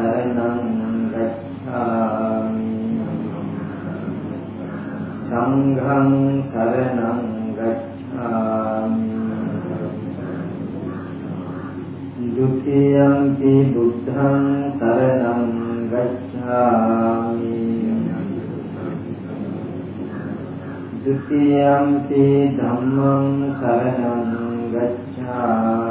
शरणम् गच्छामि सङ्घं शरणं गच्छामि द्वितीयम्पि बुद्धं शरणं गच्छामि द्वितीयम्पि धम्मं शरणं गच्छामि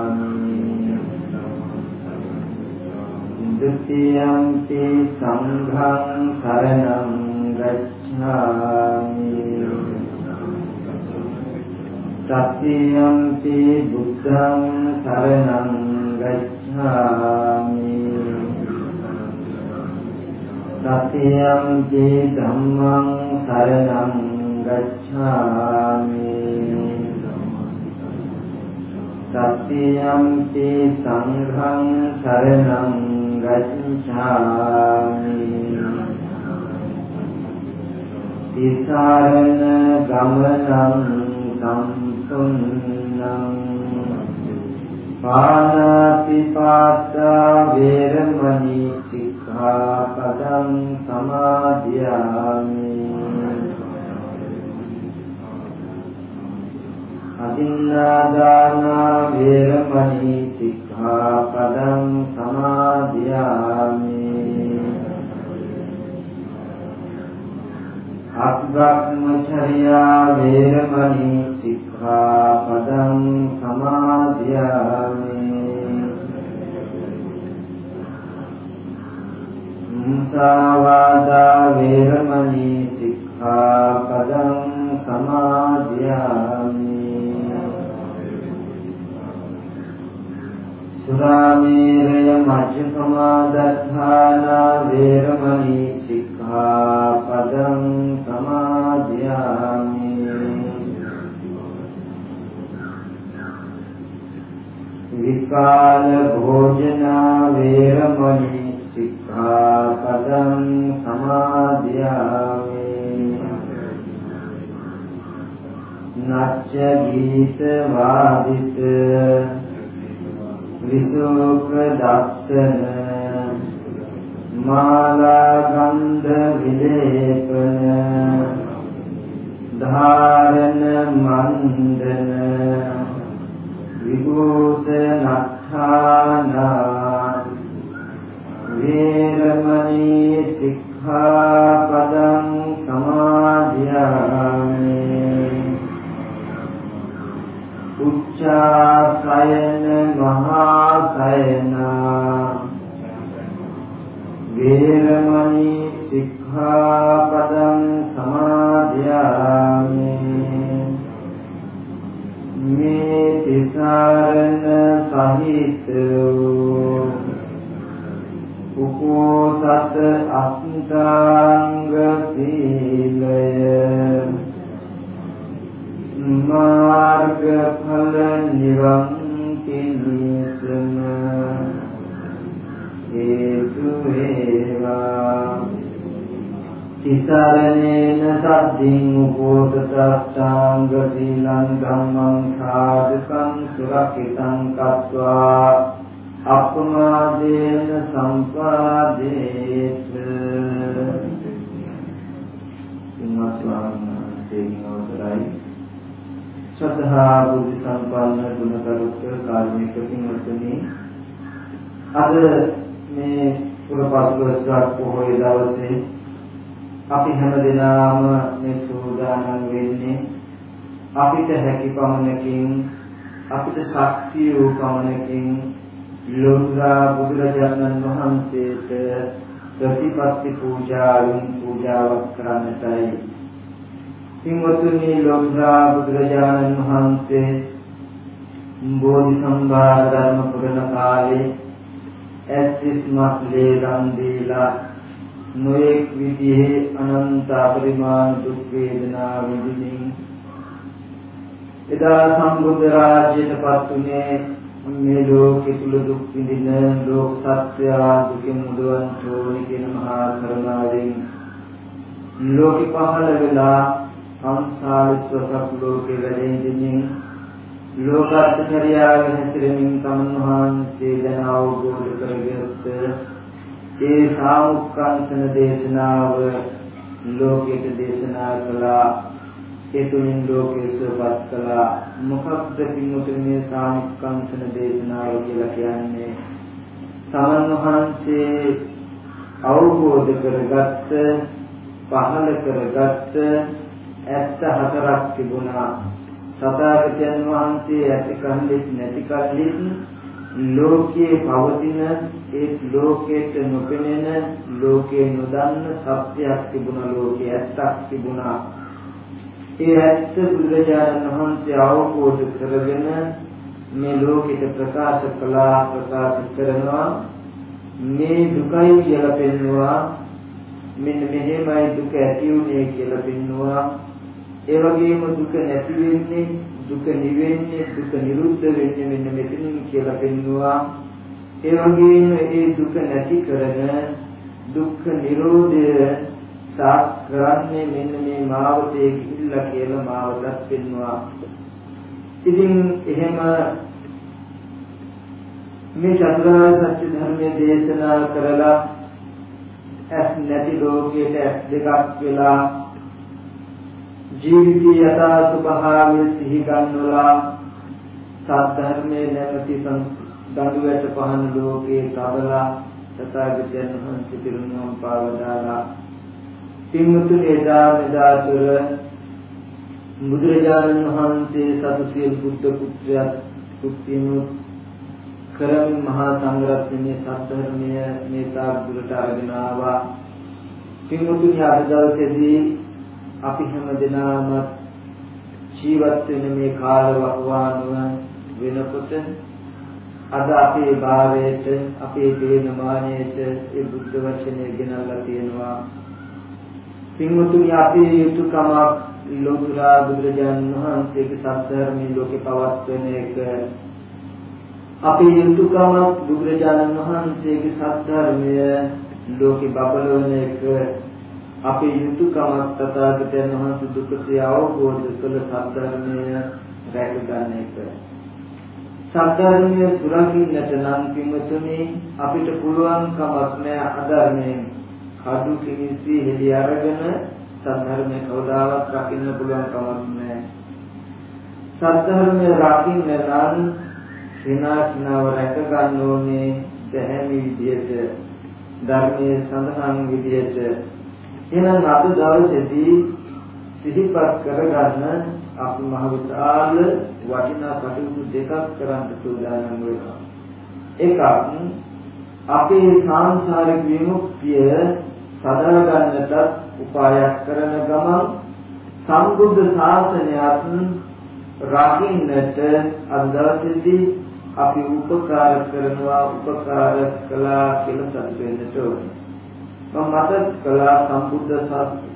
द्वितीयन्ति सङ्घं शरणं गच्छामि। तृतीयन्ति बुद्धं शरणं गच्छामि। तृतीयन्ति धम्मं शरणं गच्छामि। तृतीयन्ति सङ्घं शरणं ගච්ඡාමි තිසරණ ගමනං සම්පුන්නං පානාති පාත්තා වේරමණී සික්ඛාපදං සමාදියාමි අදින්නාදානා වේරමණී සික්ඛාපදං සමාදියාමි අත්බ්‍රහ්මචර්යා වේරමණී සික්ඛාපදං සමාදියාමි මුසාවාදා වේරමණී සික්ඛාපදං සමාදියාමි සුරාමේරය මජ්ජපමාදත්තානා වේරමණී සික්ඛාපදං සමාදියාමි විකාල භෝජනා වේරමණී සික්ඛාපදං සමාදියාමි නච්ච ගීත වාදිත විසෝක දස්සන මාලා ගන්ධ විලේපන ධාරණ මණ්ඩන විභූෂණඨානා වේරමණී සික්ඛාපදං සමාදියාමි උච්චාසයන මහාසයන වේරමණී සික්ඛාපදං සමාදියාමි මේ තිසරණ සහිත උපෝසත අස්තාංග සීලය මාර්ගඵල නිවන් පිණිසම හේතු වේවා තිසරණේන සද්ධින් උපෝසතාංග සීලං ධම්මං සාධකං සුරක්ෂිතං කତ୍වා අප්‍රමාදේන සම්පාදේත ශ්‍රද්ධා බුද්ධ සම්පන්න ගුණකරුක කාර්මික පින්වත්නි. අද මේ පුරපස්වස්සක් පොහොය දවසේ අපි හැම දිනම මේ සූදානම් වෙන්නේ අපිට හැකි පමණකින් අපිට ශක්තිය වූ පමණකින් ලෝතුරා බුදුරජාණන් වහන්සේට ප්‍රතිපත්ති පූජාවෙන් පූජාවක් කරන්නටයි පින්වතුනි ලෝකදා බුදුරජාණන් වහන්සේ බෝධි සම්භාර ධර්ම පුරණ කාලේ ඇස්තිස් මස්ලේ දන් දීලා නොඑක් විදිහේ අනන්ත අපරිමාණ දුක් වේදනා විඳින්න එදා සම්බුද්ධ රාජ්‍යයට පත්ුනේ මේ ලෝකෙ තුල දුක් විඳින ලෝක සත්‍ය දුකින් මුදවන්න ඕනි කියන මහා කරුණාවෙන්. ලෝකෙ පහළ වෙලා සංසාරික සසක් ලෝකේ වැඩෙමින් ලෝකාර්ථචර්යාවෙන් හැසිරෙමින් තමන් වහන්සේ දැන අවබෝධ කරගත්ත ඒ සාමුක්ඛංශන දේශනාව ලෝකයට දේශනා කළා. ඒ තුලින් ලෝකයේ සුවපත් කළා. මොකක්ද පින්වතුනි මේ සාමුක්ඛංශන දේශනාව කියලා කියන්නේ? සමන් වහන්සේ අවබෝධ කරගත්ත පහළ කරගත්ත ඇත්ත හතරක් තිබුණා. සතාගතයන් වහන්සේ ඇති කල්ලිත් නැති කල්ලිත් ලෝකයේ පවතින ඒ ලෝකයට නොපෙනෙන ලෝකේ නොදන්න සත්‍යයක් තිබුණා ලෝකයේ ඇත්තක් තිබුණා. ඒ ඇත්ත බුදුරජාණන් වහන්සේ අවබෝධ කරගෙන මේ ලෝකෙට ප්‍රකාශ කළා ප්‍රකාශ කරනවා. මේ දුකයි කියලා පෙන්වුවා මෙන්න මෙහෙමයි දුක ඇති උනේ කියලා පෙන්වුවා ඒ වගේම දුක නැති වෙන්නේ දුක නිවෙන්නේ දුක නිරුද්ධ වෙන්නේ මෙන්න මෙතනින් කියලා පෙන්වුවා ඒ වගේම ඒ දුක නැති කරන දුක්ඛ නිරෝධය සාක් කරන්නේ මෙන්න මේ මාවතේ ගිහිල්ලා කියලා මාවතත් පෙන්වුවා ඉතින් එහෙම මේ චතුරාර්ය සත්‍ය ධර්මයේ දේශනා කරලා ඇස් නැති ලෝකයට ඇස් දෙකක් වෙලා ජීවිතය යථා ස්වභාවය සිහි ගන්නවලා සාධර්මයේ නැමැති දඬු වැට පහන ලෝකේ තවලා තථාගතයන් වහන්සේ පිරුණම් පාවදාලා පින්මුතුනි එදා මෙදා තුර බුදුරජාණන් වහන්සේ සතුසිය බුද්ධ පුත්‍රයත් පුත්තිනුත් කරමින් මහා සංඝරත්නයේ සත්‍යධර්මය මේ තාක් දුරට අරගෙන ආවා. පින්මුතුනි අද දවසේදී අපි හැම දිනම ජීවත් වෙන මේ කාල වකවානුව වෙනකොට අද අපේ භාවයට අපේ දේනමානයට ඒ බුද්ධ වචනය ගෙනල්ලා තියෙනවා. පින්වතුනි අපේ යුතුයකමක් ලෝතුරා බුදුරජාණන් වහන්සේගේ සත්‍යධර්මයේ ලෝකේ පවත්වන එක. අපේ යුතුයකමක් බුදුරජාණන් වහන්සේගේ සත්‍යධර්මය ලෝකේ බබලවන එක. අපේ යුතුයකමක් තථාගතයන් වහන්සේ දුකසේ අවබෝධ කළ සත්‍යධර්මය රැක ගන්න එක. සත්‍යධර්මය සුරකින්නට නම් කිමතුනේ අපිට පුළුවන් කමක් නැහැ අධර්මයෙන් කඩු කිනිසි හෙලි අරගෙන සත්‍යධර්මය කවදාවත් රකින්න පුළුවන් කමක් නැහැ. සත්‍යධර්මය රකින්න නම් සිනාස්නව රැක ගන්න ඕනේ දැහැමි විදියට ධර්මයේ සඳහන් විදියට එහෙනම් අද දවසේදී සිහිපත් කරගන්න අපි මහ විශාල වටිනා කටයුතු දෙකක් කරන්න සූදානම් වෙනවා. එකක් අපේ සාංශාරික විමුක්තිය සදා ගන්නට උපායක් කරන ගමන් සම්බුද්ධ ශාසනයත් රකින්නට අද දවසේදී අපි උපකාර කරනවා උපකාර කළා කියලා සතුට වෙන්නට ඕනේ. මම මතක් කළා සම්බුද්ධ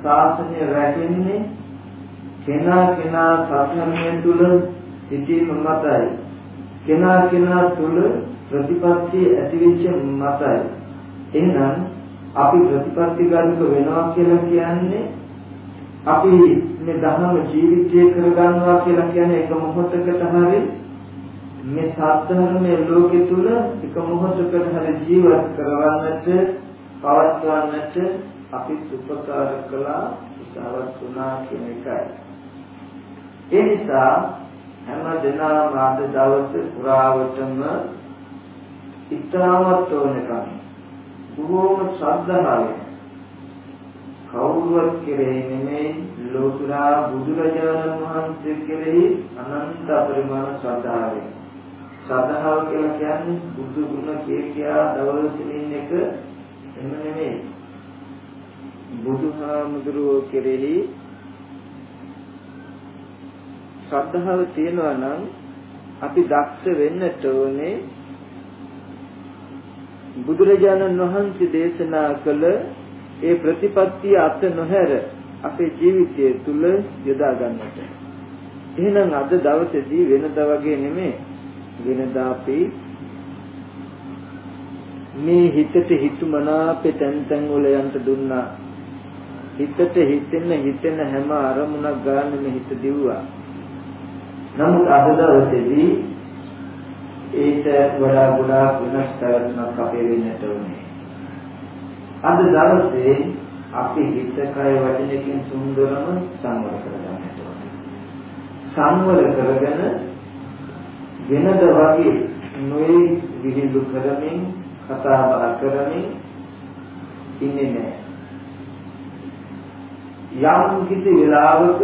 ශාසනය රැකෙන්නේ කෙනා කෙනා සත්‍යමය තුල සිටීම මතයි. කෙනා කෙනා තුල ප්‍රතිපත්ති ඇතිවෙච්ච මතයි. එහෙනම් අපි ප්‍රතිපත්ති ගන්නක වෙනවා කියලා කියන්නේ අපි මේ ධර්ම ජීවිතය කරගන්නවා කියලා කියන්නේ එක මොහොතකට හරි මේ සත්‍යධර්මයේ ලෝකෙ තුල එක මොහොතකට හරි ජීවත් කරවන්නට පවත්වන්නට අපි උපකාර කළා උසාවත් වුණා කියන එකයි. ඒ නිසා හැම දිනම අද දවසේ පුරාවටම ඉතාමත් ඕනකම් බොහෝම ශ්‍රද්ධාවෙන් කවුරුවත් කෙරෙහි නෙමෙයි ලෝතුරා බුදුරජාණන් වහන්සේ කෙරෙහි අනන්ත පරිමාණ ශ්‍රද්ධාවෙන් ශ්‍රද්ධාව කියලා කියන්නේ බුදු ගුණ කිය කියා දවසින් එක එහෙම නෙමෙයි. බුදුහාමුදුරුවෝ කෙරෙහි ශ්‍රද්ධාව තියෙනවා නම් අපි දක්ෂ වෙන්නට ඕනේ බුදුරජාණන් වහන්සේ දේශනා කළ ඒ ප්‍රතිපත්තිය අත නොහැර අපේ ජීවිතය තුල යොදා ගන්නට. එහෙනම් අද දවසේදී වෙනදා වගේ නෙමෙයි වෙනදා අපි මේ හිතට හිතුමනාපේ තැන් තැන් වල යන්න දුන්නා. හිතට හිතෙන්න හිතෙන හැම අරමුණක් ගන්න මේ හිත දිව්වා. නමුත් අද දවසේදී ඒට වඩා ගොඩාක් වෙනස් කරනක් අපේ වෙන්නට ඕනේ. අද දවසේ අපි හිත කය වචනයකින් සුන්දරම සංවර කරගන්නට ඕනේ. සංවර කරගෙන වෙනද වගේ නොයේ විහිළු කරමින් කතා බහ කරමින් ඉන්නේ නැහැ. යම් කිසි වෙලාවක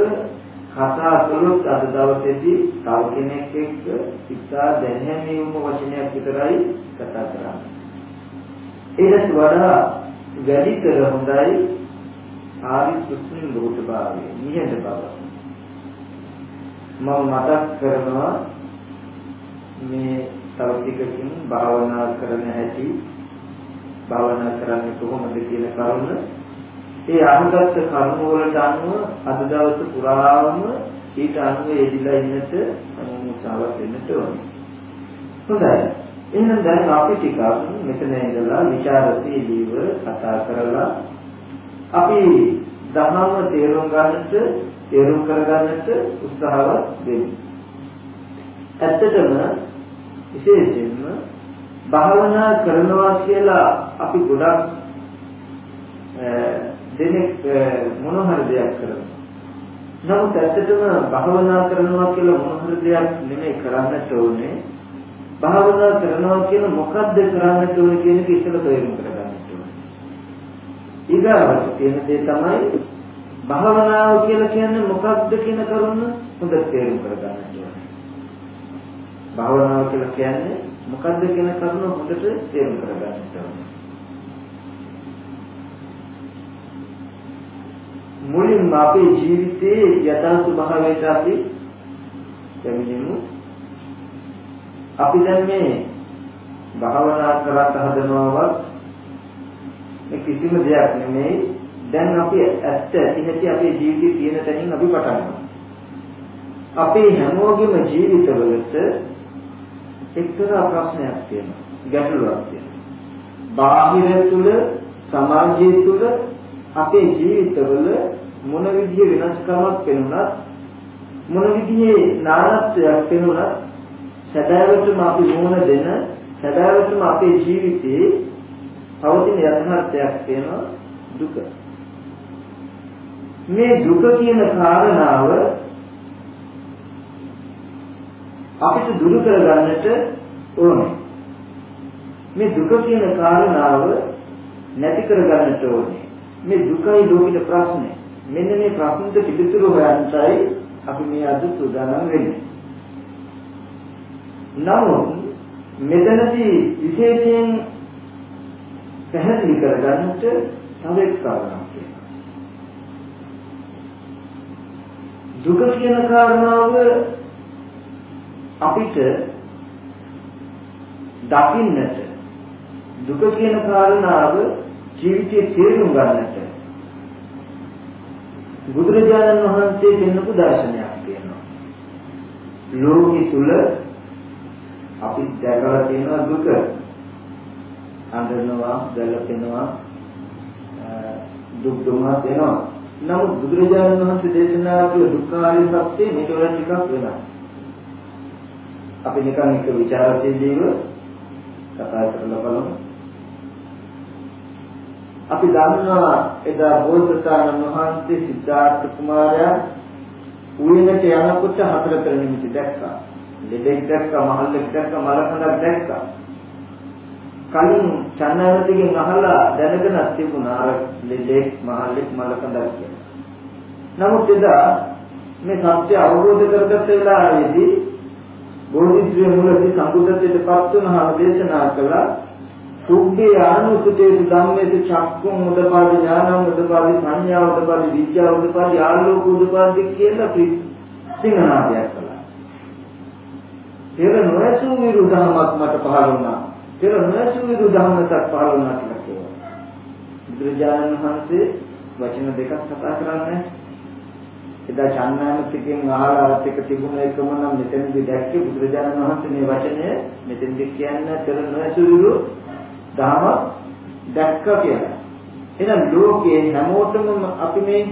කතා කළොත් අද දවසේදී තව කෙනෙක් එක්ක ඉතා දැහැමීම වචනයක් විතරයි කතා කරන්නේ. ඊට වඩා වැඩිතර හොඳයි ආදි සුස්මින් ලෝකභාවය නිහඬ බව. මම මතක් කරනවා මේ තව ටිකකින් භාවනා කරන හැටි භාවනා කරන්නේ කොහොමද කියන කරුණ ඒ අනුගත කර්ම වලට අනුව අද දවස පුරාම ඊට අනුව යෙදිලා ඉන්නට මුසාවක් වෙන්නට ඕනේ. හොඳයි. එහෙනම් දැන් අපි ටිකක් මෙතන ඉඳලා ਵਿਚාරශීලීව කතා කරලා අපි ධර්ම තේරුම් ගන්නට තේරුම් කරගන්නට උත්සාහවත් වෙමු. ඇත්තටම විශේෂයෙන්ම භාවනා කරනවා කියලා අපි ගොඩක් දෙනෙක් මොන හරි දෙයක් කරනවා. නමුත් ඇත්තටම භාවනා කරනවා කියලා මොන හරි දෙයක් නෙමෙයි කරන්නට ඕනේ. භාවනා කරනවා කියන මොකද්ද කරන්නට ඕනේ කියන එක ඉස්සෙල්ලා තේරුම් කරගන්නට ඕනේ. ඊගාවට කියන දේ තමයි භාවනාව කියලා කියන්නේ මොකක්ද කියන කරුණ හොඳට තේරුම් කරගන්නට ඕනේ. භාවනාව කියලා කියන්නේ මොකද්ද කියන කරුණ හොඳට තේරුම් කරගන්නට ඕනේ. මුලින්ම අපේ ජීවිතයේ යථා ස්වභාවයට අපි දෙමිනෙමු. අපි දැන් මේ භාවනා කරත් හදනවවත් මේ කිසිම දෙයක් නෙමෙයි. දැන් අපි ඇත්ත ඇති නැති අපේ ජීවිතේ තියෙන තැනින් අපි පටන් ගන්නවා. අපේ හැමෝගෙම ජීවිතවලට එක්තරා ප්‍රශ්නයක් තියෙනවා. ගැටලුවක් තියෙනවා. බාහිර තුල සමාජය තුල අපේ ජීවිතවල මොන විදිහේ වෙනස්කමක් වෙනුණත් මොන විදිහේ නානත්වයක් වෙනුණත් සදාවටම අපි මොන දෙන සදාවටම අපේ ජීවිතේ පවතින යථාර්ථයක් තියෙනවා දුක. මේ දුක කියන කාරණාව අපිට දුරු කරගන්නට ඕනේ. මේ දුක කියන කාරණාව නැති කරගන්නට ඕනේ. මේ දුකයි ලෝකෙට ප්‍රශ්නේ. මෙන්න මේ ප්‍රශ්නෙට පිළිතුරු හොයන්නයි අපි මේ අද සූදානම් වෙන්නේ. නමුත් මෙතනදී විශේෂයෙන් පැහැදිලි කරගන්නට තව එක් කාරණාවක් තියෙනවා. දුක කියන කාරණාව අපිට දකින්නට දුක කියන කාරණාව ජීවිතයේ තේරුම් ගන්නට බුදුරජාණන් වහන්සේ දෙන්නපු දර්ශනයක් තියෙනවා. ලෝකෙ තුල අපි දැකලා තියෙනවා දුක. අඳනවා, ගැලපෙනවා, දුක් දුමස් එනවා. නමුත් බුදුරජාණන් වහන්සේ දේශනා කළ දුක්ඛාරිය සත්‍ය මේක වල ටිකක් වෙනස්. අපි නිකන් එක ਵਿਚාරශීලීව කතා කරලා බලමු. අපි දන්නවා එදා බෝසතාණන් වහන්සේ සිද්ධාර්ථ කුමාරයා උයනට යනකොට හතර කර නිමිති දැක්කා. ලෙඩෙක් දැක්කා, මහල්ලෙක් දැක්කා, මලකඳක් දැක්කා. කලින් චන්නවතිගෙන් අහලා දැනගෙන තිබුණා අර ලෙඩෙක්, මහල්ලෙක්, මලකඳක් කියලා. නමුත් එදා මේ සත්‍ය අවබෝධ කරගත්ත වෙලාවේදී බෝධිත්වයේ මුලදී සම්බුද්ධත්වයට පත් වුණාම දේශනා කළා සුද්ධේ ආනුසුතේසු ධම්මේසු චක්කුම් උදපාදි ඥානං උදපාදි සංඥා උදපාදි විද්‍යාව උදපාදි ආලෝක උදපාදි කියලා සිංහනාදයක් කළා. පෙර නොයසු විරුද්ධමක් මට පහළ වුණා. පෙර නොයසු විරුද්ධමක් පහළ වුණා කියලා කියනවා. බුදුරජාණන් වහන්සේ වචන දෙකක් කතා කරන්නේ එදා චන්නාමතිකෙන් අහලා අරත් එක තිබුණ එකම නම් මෙතනදී දැක්කේ බුදුරජාණන් වහන්සේ මේ වචනය මෙතෙන්දී කියන්න පෙර නොයසු විරුද්ධ දහම දැක්ක කියලා. එහෙනම් ලෝකයේ හැමෝටම අපි මේ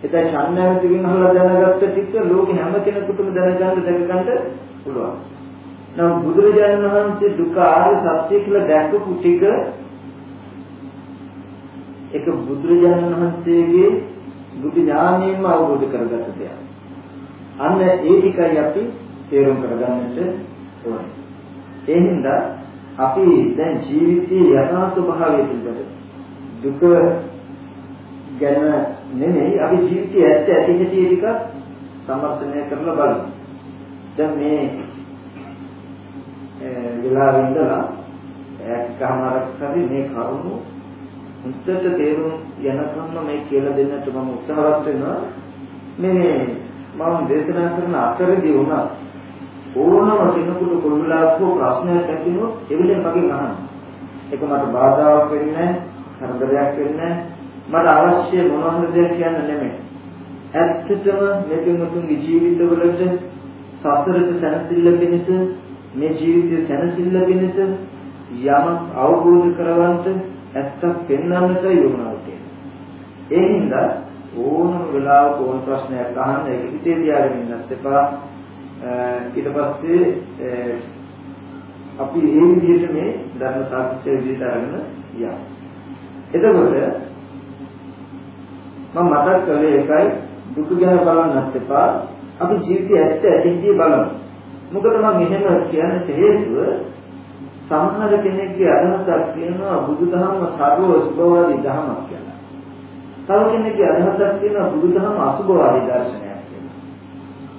එතන ඡන්දයෙන් අහලා දැනගත්ත ටික ලෝකෙ හැම කෙනෙකුටම දැනගන්න දැනගන්න පුළුවන්. නම් බුදුරජාණන් වහන්සේ දුක ආර්ය සත්‍ය කියලා දැක්කපු ටික ඒක බුදුරජාණන් වහන්සේගේ බුදු ඥාණයෙන්ම අවබෝධ කරගත්ත දෙයක්. අන්න ඒ ටිකයි අපි තේරුම් කරගන්නට ඕනේ. ඒ හින්දා අපි දැන් ජීවිතයේ යථා ස්වභාවය පිළිබඳ දුක ගැන නෙමෙයි අපි ජීවිතයේ ඇත්ත ඇති හැටි ටික සමර්ථනය කරලා බලමු. දැන් මේ වෙලාවෙ ඉඳලා එකමාරක් හරි මේ කරුණු උත්තර තේරුම් යනකම්ම මේ කියලා දෙන්නට මම උත්සාහවත් වෙනවා. මේ මම දේශනා කරන අතරදී වුණා ඕනම කෙනෙකුට කොල්ලාක්ව ප්‍රශ්නයක් ඇතිවෙනොත් එවිලෙන් මගෙන් අහන්න. ඒක මට බාධාවක් වෙන්නේ කරදරයක් වෙන්නේ මට අවශ්‍ය මොන හරි දෙයක් කියන්න නෙමෙයි. ඇත්තටම මේ පින්වතුන්ගේ ජීවිතවලට සතරට සැනසෙල්ල පිණිස මේ ජීවිතය සැනසෙල්ල පිණිස යම අවබෝධ කරවන්ට ඇත්තක් පෙන්වන්නට යොමුනවා ඒ හින්දා ඕනම වෙලාවක ඕන ප්‍රශ්නයක් අහන්න ඒක හිතේ තියාගෙන ඉන්නත් එපා ඊට පස්සේ අපි මේ විදිහට මේ ධර්ම සාකච්ඡා විදිහට අරගෙන යමු. එතකොට මම මතක් කළේ එකයි දුක ගැන බලන්නත් එපා. අපි ජීවිතය ඇත්ත ඇතිදී බලමු. මොකද මම එහෙම කියන්න හේතුව සමහර කෙනෙක්ගේ අදහසක් කියනවා බුදුදහම සර්ව සුභවාදී ධර්මයක් කියලා. තව කෙනෙක්ගේ අදහසක් කියනවා බුදුදහම අසුභවාදී දර්ශනයක්.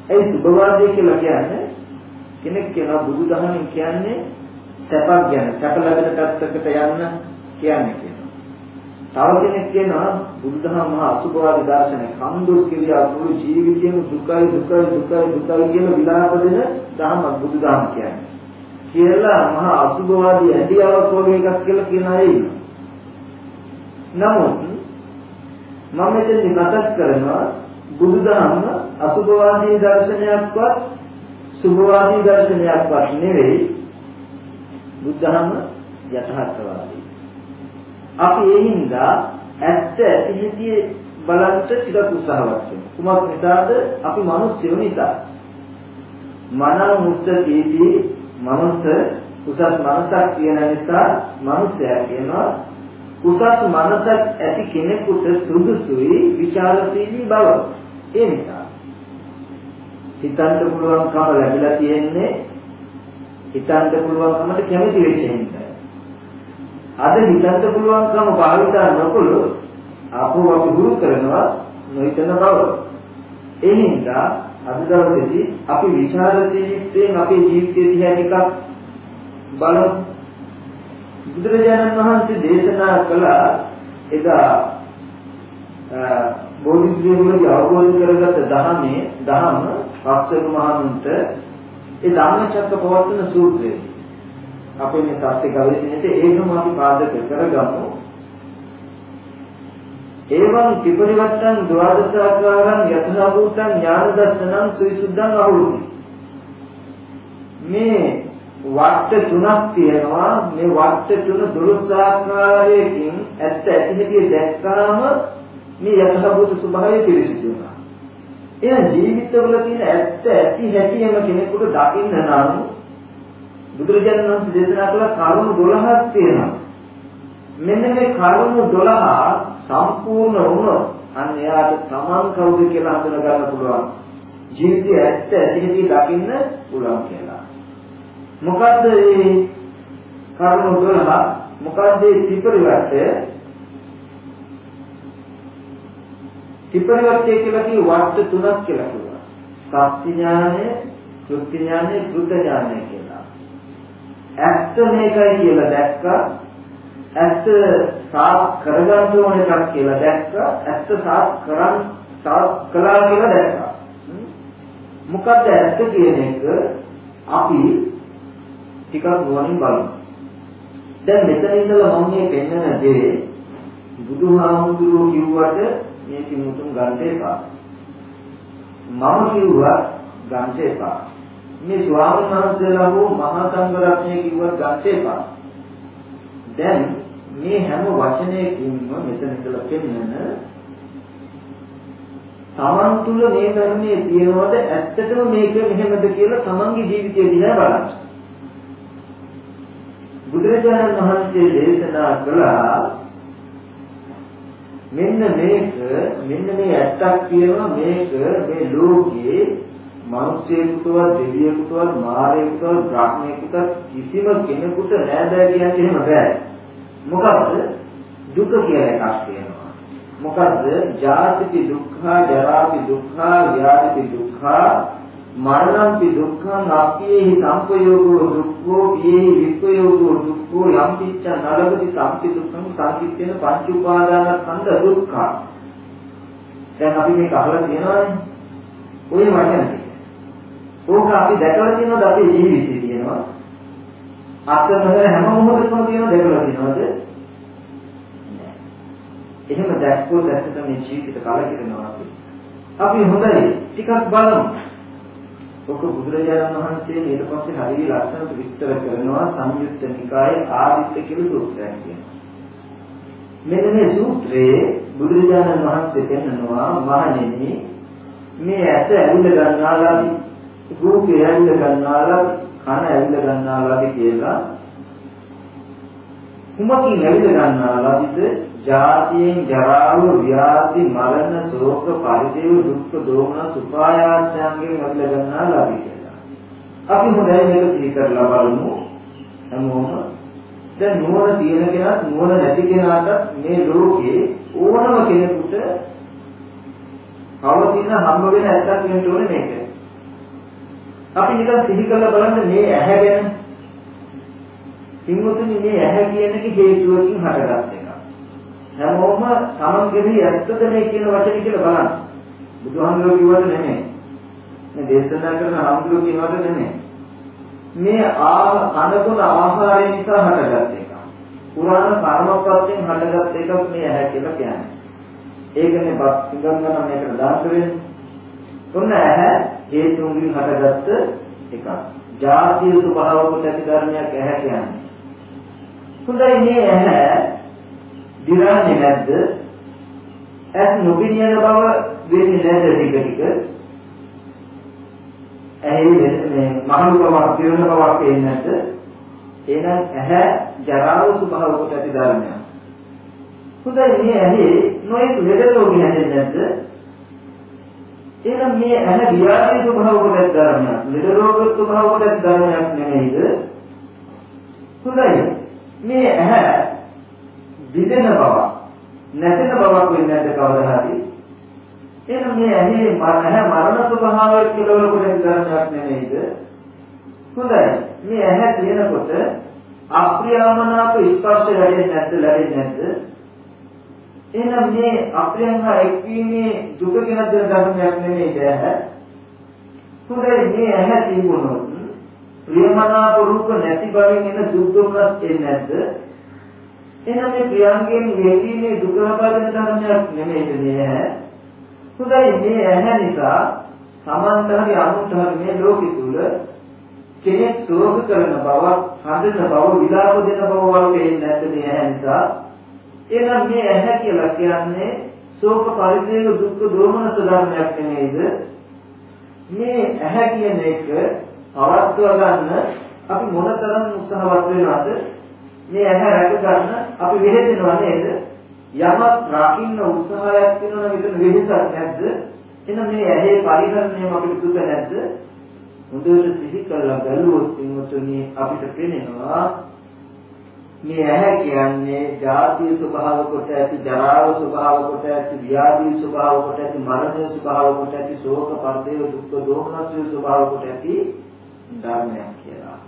ඒ සුභවාදී කියලා කියන්නේ කෙනෙක් කියනවා බුදුදහමින් කියන්නේ සැපක් ගැන සැප ලැබෙන පැත්තකට යන්න කියන්නේ කියනවා. තව කෙනෙක් කියනවා බුදුදහම මහා අසුභවාදී දර්ශනය. කම්දුස් කියලා මුළු ජීවිතේම දුකයි දුකයි දුකයි දුකයි කියන විලාප දෙන ධර්ම බුදුදහම කියන්නේ. කියලා මහා අසුභවාදී ඇදියාවක් වගේ එකක් කියලා කියන අය ඉන්නවා. නමුත් මම මෙතන මතක් කරනවා බුදුදහම අසුභවාදී දර්ශනයක්වත් සුභවාදී දර්ශනයක්වත් නෙවෙයි බුද්ධහම යථාර්ථවාදී. අපි ඒ හින්දා ඇත්ත ඇති බලන්න ටිකක් උත්සාහවත් වෙනවා. කුමක් නිසාද? අපි මිනිස්සු නිසා. මනං මුස්සතිති මනුස්ස උසස් මනසක් කියන නිසා මිනිසයා කියනවා උසස් මනසක් ඇති කෙනෙකුට සුදුසුයි විචාරශීලී බව. ඒ නිසා හිතන්න පුළුවන්කම ලැබිලා තියෙන්නේ හිතන්න පුළුවන්කමට කැමති වෙච්ච හින්දා. අද හිතන්න පුළුවන්කම භාවිතා නොකළොත් අපෝ අපි ගුරු කරනවා නොහිතන බව. ඒ හින්දා අද දවසේදී අපි විචාරශීලීත්වයෙන් අපේ ජීවිතය දිහා ටිකක් බලමු. බුදුරජාණන් වහන්සේ දේශනා කළ එදා බෝධිසත්වයන්ගේ අවබෝධ කරගත් ධර්මයේ ධර්ම පස්වරු මහණුන්ට ඒ ධම්මචක්ක පවත්වන සූත්‍රය අපේ මේ සත්‍ය ගවේෂණයට ඒකම අපි පාදක කරගමු එවං ත්‍රිපරිවත්තං ද්වාදසාකාරං යථාභූතං ඥාන දර්ශනං සුවිසුද්ධං අහුරුති මේ වට තුනක් තියෙනවා මේ වට තුන දුරුස් ආකාරයකින් ඇත්ත ඇති හැටි දැක්කාම මේ යථාභූත ස්වභාවය පිරිසිදු වෙනවා. එයා ජීවිතවල තියෙන ඇත්ත ඇති හැටිම කෙනෙකුට දකින්න නම් බුදුරජාණන් වහන්සේ දේශනා කළ කරුණු 12ක් තියෙනවා. මෙන්න මේ කරුණු 12 සම්පූර්ණ වුණොත් අන්න එයාට තමන් කවුද කියලා හඳුනා ගන්න පුළුවන්. ජීවිතයේ ඇත්ත ඇති හැටි දකින්න පුළුවන් කියලා. මොකද්ද මේ කරුණු 12? මොකද්ද මේ ත්‍රිපරිවර්තය? ත්‍රිපරිවර්තය කියලා කිය වර්ත තුනක් කියලා කිව්වා. සත්‍ය ඥානය, කෘත්‍ය ඥානය, කෘත ඥානය කියලා. ඇත්ත මේකයි කියලා දැක්කා. ඇත්ත සාත් කරගන්න ඕන එකක් කියලා දැක්කා. ඇත්ත සාත් කරන් සාත් කළා කියලා දැක්කා. මොකද්ද ඇත්ත කියන එක අපි ටිකක් නුවණින් බලමු. දැන් මෙතන ඉඳලා මම මේ පෙන්වන දේ බුදුහාමුදුරුවෝ කිව්වට මේ කිමුතුන් ගන්න එපා. මම කිව්වා ගන්න එපා. මේ ස්වාමීන් වහන්සේලා හෝ මහා සංඝ රත්නය කිව්වත් ගන්න එපා. දැන් මේ හැම වචනයකින්ම මෙතන ඉඳලා පෙන්නන තමන් තුල මේ ධර්මයේ තියෙනවද ඇත්තටම මේක මෙහෙමද කියලා තමන්ගේ ජීවිතය දිහා බලන්න. බුදුරජාණන් වහන්සේ දේශනා කළා මෙන්න මේක මෙන්න මේ ඇත්තක් කියනවා මේක මේ ලෝකයේ මිනිසෙකුටවත් දෙවියෙකුටවත් මාරයෙකුටවත් බ්‍රහ්මයෙකුටවත් කිසිම කෙනෙකුට නෑ බෑ කියන්නේ එහෙම බෑ. මොකද්ද? දුක කියලා එකක් තියෙනවා. මොකද්ද? ජාතිපි දුක්ඛ, ජරාපි දුක්ඛ, ව්‍යාධිපි දුක්ඛ, මරණම්පි දුක්ඛං අප්පේහි සංපයෝගෝ දුක්ඛෝ පියේහි විප්පයෝගෝ දුක්ඛෝ යම් පිච්ඡ නරගති සම්පි දුක්ඛං සංකිට්ඨේන පංච උපාදානස්කන්ධ දුක්ඛ. දැන් අපි මේක අහලා තියෙනවානේ. ওই වචන ටික. ඕක අපි දැකලා තියෙනවද අපේ ජීවිතේ තියෙනවා? අත්නහර හැම මොහොතකම තියෙනවද දැකලා තියෙනවද? එහෙම දැක්කොත් ඇත්තට මේ ජීවිත කලකිරෙනවා අපි. අපි හොඳයි ටිකක් බලමු. ඔක බුදුරජාණන් වහන්සේ ඊට පස්සේ හරිය ලක්ෂණ විස්තර කරනවා සංයුත්ත නිකායේ ආදිත්‍ය කියලා සූත්‍රයක් කියනවා. මෙන්න මේ සූත්‍රයේ බුදුරජාණන් වහන්සේ පෙන්නනවා මහණෙනි මේ ඇස ඇවිල්ලා ගන්නාලාදී රූපය ඇවිල්ලා ගන්නාලාදී කන ඇවිල්ලා ගන්නාලාදී කියලා කුමකින් ඇවිල්ලා ගන්නාලාදීද ජාතියෙන් ජරාව ව්‍යාධි මරණ ශෝක පරිදේව දුක්ඛ දෝමන සුපායාසයන්ගෙන් අල්ල ගන්නා ලබි කියලා. අපි හොඳයි මේක සිහි කරලා බලමු. හැමෝම දැන් නුවණ තියෙන කෙනාත් නුවණ නැති කෙනාට මේ ලෝකේ ඕනම කෙනෙකුට පවතින හම්බ වෙන ඇත්තක් වෙන්න ඕනේ මේක. අපි නිකන් සිහි කරලා බලන්න මේ ඇහැ ගැන. සිංහතුනි මේ ඇහැ කියන එක හේතුවකින් හටගත්තා. හැමෝම තමන්ගේ ඇත්තද මේ කියන වචනේ කියලා බලන්න. බුදුහාමුදුරුවෝ කිව්වට නෙමෙයි. මේ දේශනා කරන හාමුදුරුවෝ කියනවට නෙමෙයි. මේ ආහ කනකොන ආහාරය නිසා හටගත් එක. පුරාණ කර්මපත්යෙන් හටගත් එකක් මේ ඇහැ කියලා කියන්නේ. ඒකනේ බත් පිඟන්නා මේකට දාන්න වෙන්නේ. ඔන්න ඇහැ හේතුන්ගෙන් හටගත්ත එකක්. ජාතිය ස්වභාව කොට ඇති ධර්මයක් ඇහැ කියන්නේ. හොඳයි මේ ඇහැ දිරන්නේ නැද්ද? ඇස් නොපිනියන බව වෙන්නේ නැද්ද ටික ටික? ඇහි මේ මහලු බවක් පිරෙන බවක් පේන්නේ නැද්ද? එහෙනම් ඇහැ ජරාව ස්වභාව කොට ඇති ධර්මයක්. හොඳයි මේ ඇහි නොයෙක් ලෙඩ රෝග නැදෙන්නේ නැද්ද? එහෙනම් මේ ඇහැ ව්‍යාධි ස්වභාව කොට ඇති ධර්මයක්. ලෙඩ රෝග ස්වභාව කොට ඇති ධර්මයක් නෙමෙයිද? හොඳයි. මේ ඇහැ විදෙන බවක් නැසෙන බවක් වෙන්නේ නැද්ද කවදා හරි එහෙනම් මේ ඇහි මරණ මරණ ස්වභාවය කියලා කොට ධර්මයක් නෙමෙයිද හොඳයි මේ ඇහැ තියෙනකොට අප්‍රියමනාප ස්පර්ශ ලැබෙන්නේ නැද්ද ලැබෙන්නේ නැද්ද එහෙනම් මේ අප්‍රියංග එක්වීමේ දුක කියන ධර්මයක් නෙමෙයිද ඇහැ හොඳයි මේ ඇහැ තිබුණොත් ප්‍රියමනාප රූප නැති බවින් එන දුක් දුක්නස් එන්නේ නැද්ද? එහෙනම් මේ ප්‍රියංගයෙන් වෙකීමේ දුක ලබා දෙන ධර්මයක් නෙමෙයි මේ හොඳයි මේ ඇහැ නිසා සමන්ත හරි අනුන්ත හරි මේ ලෝකෙ තුල කෙනෙක් සෝක කරන බව, හඳන බව, විලාප දෙන බව වගේ නැද්ද මේ ඇහැ නිසා? එහෙනම් මේ ඇහැ කියලා කියන්නේ ශෝක පරිදේව දුක්ඛ දෝමනස ධර්මයක් නෙමෙයිද? මේ ඇහැ කියන එක පවත්වා ගන්න අපි මොනතරම් උත්සාහවත් වෙනවද? මේ ඇහැ රැක ගන්න අපි වෙහෙසෙනවා නේද? යමක් රකින්න උත්සාහයක් වෙනවා නම් එතන වෙහෙසක් නැද්ද? එහෙනම් මේ ඇහි පරිහරණයම අපිට දුක නැද්ද? හොඳට සිහි කරලා බැලුවොත් එමුතුනි අපිට පේනවා මේ ඇහැ කියන්නේ ජාතිය ස්වභාව කොට ඇති ජරාව ස්වභාව කොට ඇති ව්‍යාධි ස්වභාව කොට ඇති මරණ ස්වභාව කොට ඇති ශෝක පරිදේව දුක්ඛ දෝමනස් ස්වභාව කොට ඇති ධර්මයක් කියලා.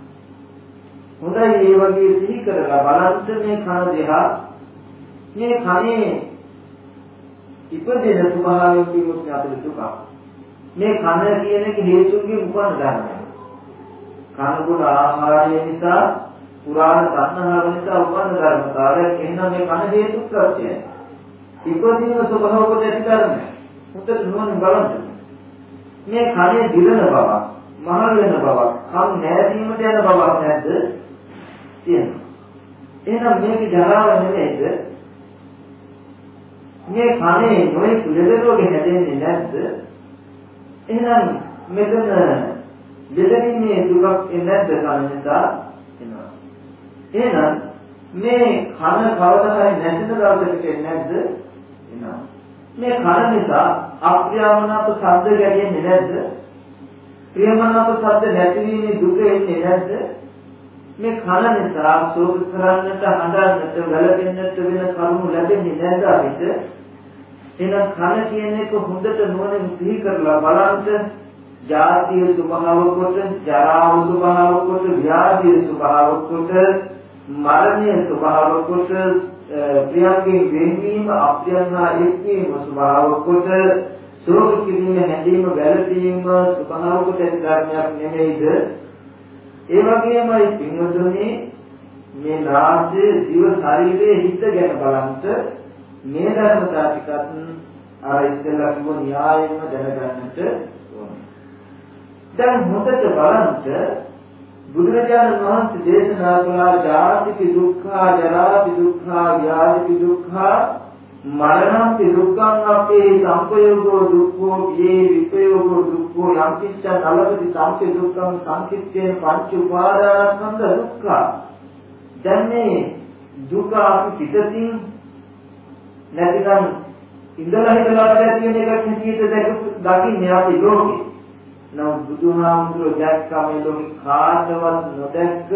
හොඳයි මේ වගේ සිහි කරලා බලන්න මේ කන දෙහා මේ කනේ ඉපදෙන ස්වභාවයෙන් කිව්වොත් අපිට දුක. මේ කන කියන එක හේතුන්ගේ උපන්න ධර්මයක්. කන කුඩ ආහාරය නිසා පුරාණ සංහාර නිසා උපන්න ධර්මතාවයක් එහෙනම් මේ කන හේතු ප්‍රත්‍යයයි. ඉපදීම ස්වභාව කොට ඇති ධර්මයක්. මුතර නුවණ බලන්න. මේ කනේ දිලන බවක්, මහල් වෙන බවක්, කම් නැදීමට යන බවක් නැද්ද? තියෙනවා. එහෙනම් මේක ජරාව නෙමෙයිද? මේ කනේ නොයෙක් ලෙඩ රෝග හැදෙන්නේ නැද්ද? එහෙනම් මෙතන ලෙඩීමේ දුකක් එන්නේ නැද්ද කන නිසා? එනවා. එහෙනම් මේ කන කවදා හරි නැතිද දවසකට එන්නේ නැද්ද? එනවා. මේ කන නිසා අප්‍රියමනාප ශබ්ද ගැටෙන්නේ නැද්ද? ප්‍රියමනාප ශබ්ද නැතිවීමේ දුක එන්නේ නැද්ද? මේ කන නිසා සෝක කරන්නට හඬන්නට වැළපෙන්නට වෙන කරුණු ලැබෙන්නේ නැද්ද අපිට? එහෙනම් කන කියන එක හොඳට නුවණින් සිහි කරලා බලන්න ජාතිය ස්වභාව කොට, ජරාව ස්වභාව කොට, ව්‍යාධිය ස්වභාව කොට, මරණය ස්වභාව කොට, ප්‍රියංගෙන් වෙන්වීම, අප්‍රියන්හා එක්වීම ස්වභාව කොට, සෝක කිරීම, හැදීම, වැළපීම ස්වභාව කොට ඇති ධර්මයක් නෙමෙයිද? ඒ වගේමයි පින්වතුනි මේ නාසය, දිව, ශරීරයේ හිත ගැන බලන්න මේ ධර්මතා ටිකත් අර ඉස්සෙල්ලා කිව්ව න්‍යායෙන්ම දැනගන්නට දැන් හොඳට බලන්න බුදුරජාණන් වහන්සේ දේශනා කළා ජාතිපි දුක්ඛා ජරාපි දුක්ඛා ව්‍යාධිපි දුක්ඛා මරණම්පි දුක්ඛං අපේ සංපයෝගෝ දුක්ඛෝ යේ විපයෝගෝ දුක්ඛෝ යම් කිච්ඡ නලපති සංකේ දුක්ඛං සංකිට්ඨේන පංච උපාදානස්කන්ධ දුක්ඛ. දැන් මේ දුක අපි පිටතින් නැතිනම් ඉඳලා හිටලා ඇති වෙන එකක් හැටියට දකින්නේ අපි ලෝකේ. නමුත් බුදුහාමුදුරුවෝ දැක්කා මේ ලෝකේ කාටවත් නොදැක්ක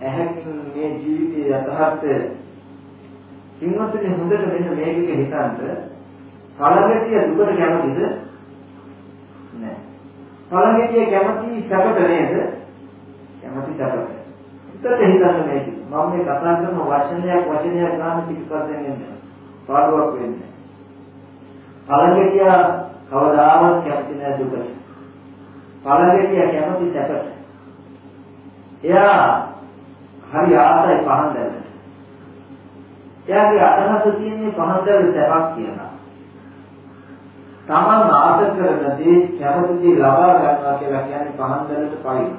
ඇහැකින් මේ ජීවිතයේ යථාර්ථය. කින්වත්නි හොඳට මෙන්න මේකක හිතන්න පළවෙනිය දුකට කැමතිද? නෑ. පළවෙනිය කැමති සැපට නේද? කැමති සැපට. හිතට හිතන්න මේක. මම මේ කතා කරන වචනයක් වචනයක් ගන්න පිටපස්සෙන් එන්නේ. පාඩුවක් වෙන්නේ. පළවෙනිය කවදාවත් කැමති නෑ දුකට. පළවෙනිය කැමති සැපට. එයා හරි ආසයි පහන් දැල්ලට. එයාගේ අදහස තියෙන්නේ පහන් දැල්ල සැපක් කියලා. තමන් ආස කරන දේ කැමති දේ ලබා ගන්නවා කියලා කියන්නේ පහන් දැල්ලට පයින්.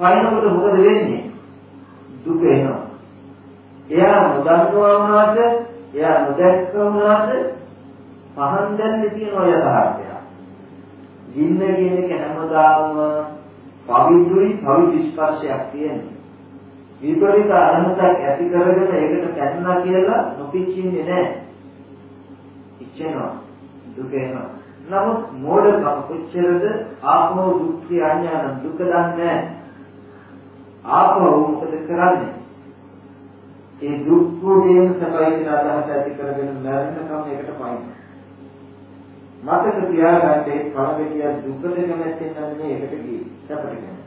පයින්නකොට මොකද වෙන්නේ? දුක එනවා. එයා නොදන්නවා වුණාට එයා නොදැක්ක වුණාට පහන් දැල්ලේ තියෙන යථාර්ථය. ගින්න කියන එක හැමදාම පවිතුයි පවිතු ස්පර්ශයක් තියෙනවා. විපරිත අරමුණක් ඇති කරගෙන ඒකට කැඩුනා කියලා නොපිච්චින්නේ නැහැ. ඉච්චෙනවා. දුක එනවා. නමුත් මෝඩකම කොච්චරද ආත්මෝ දුක්ඛ අඥාන දුක දන්නේ ආත්මෝ මොකද කරන්නේ? ඒ දුක්ඛ දේන සබයි කියන අදහස ඇති කරගෙන මරණකම් ඒකට පයින්නවා. මතක තියාගන්න ඒ පළවෙනිය දුකට කැමැත්තෙන් නම් ඒකට ගියේ සැපට කැමැත්ත.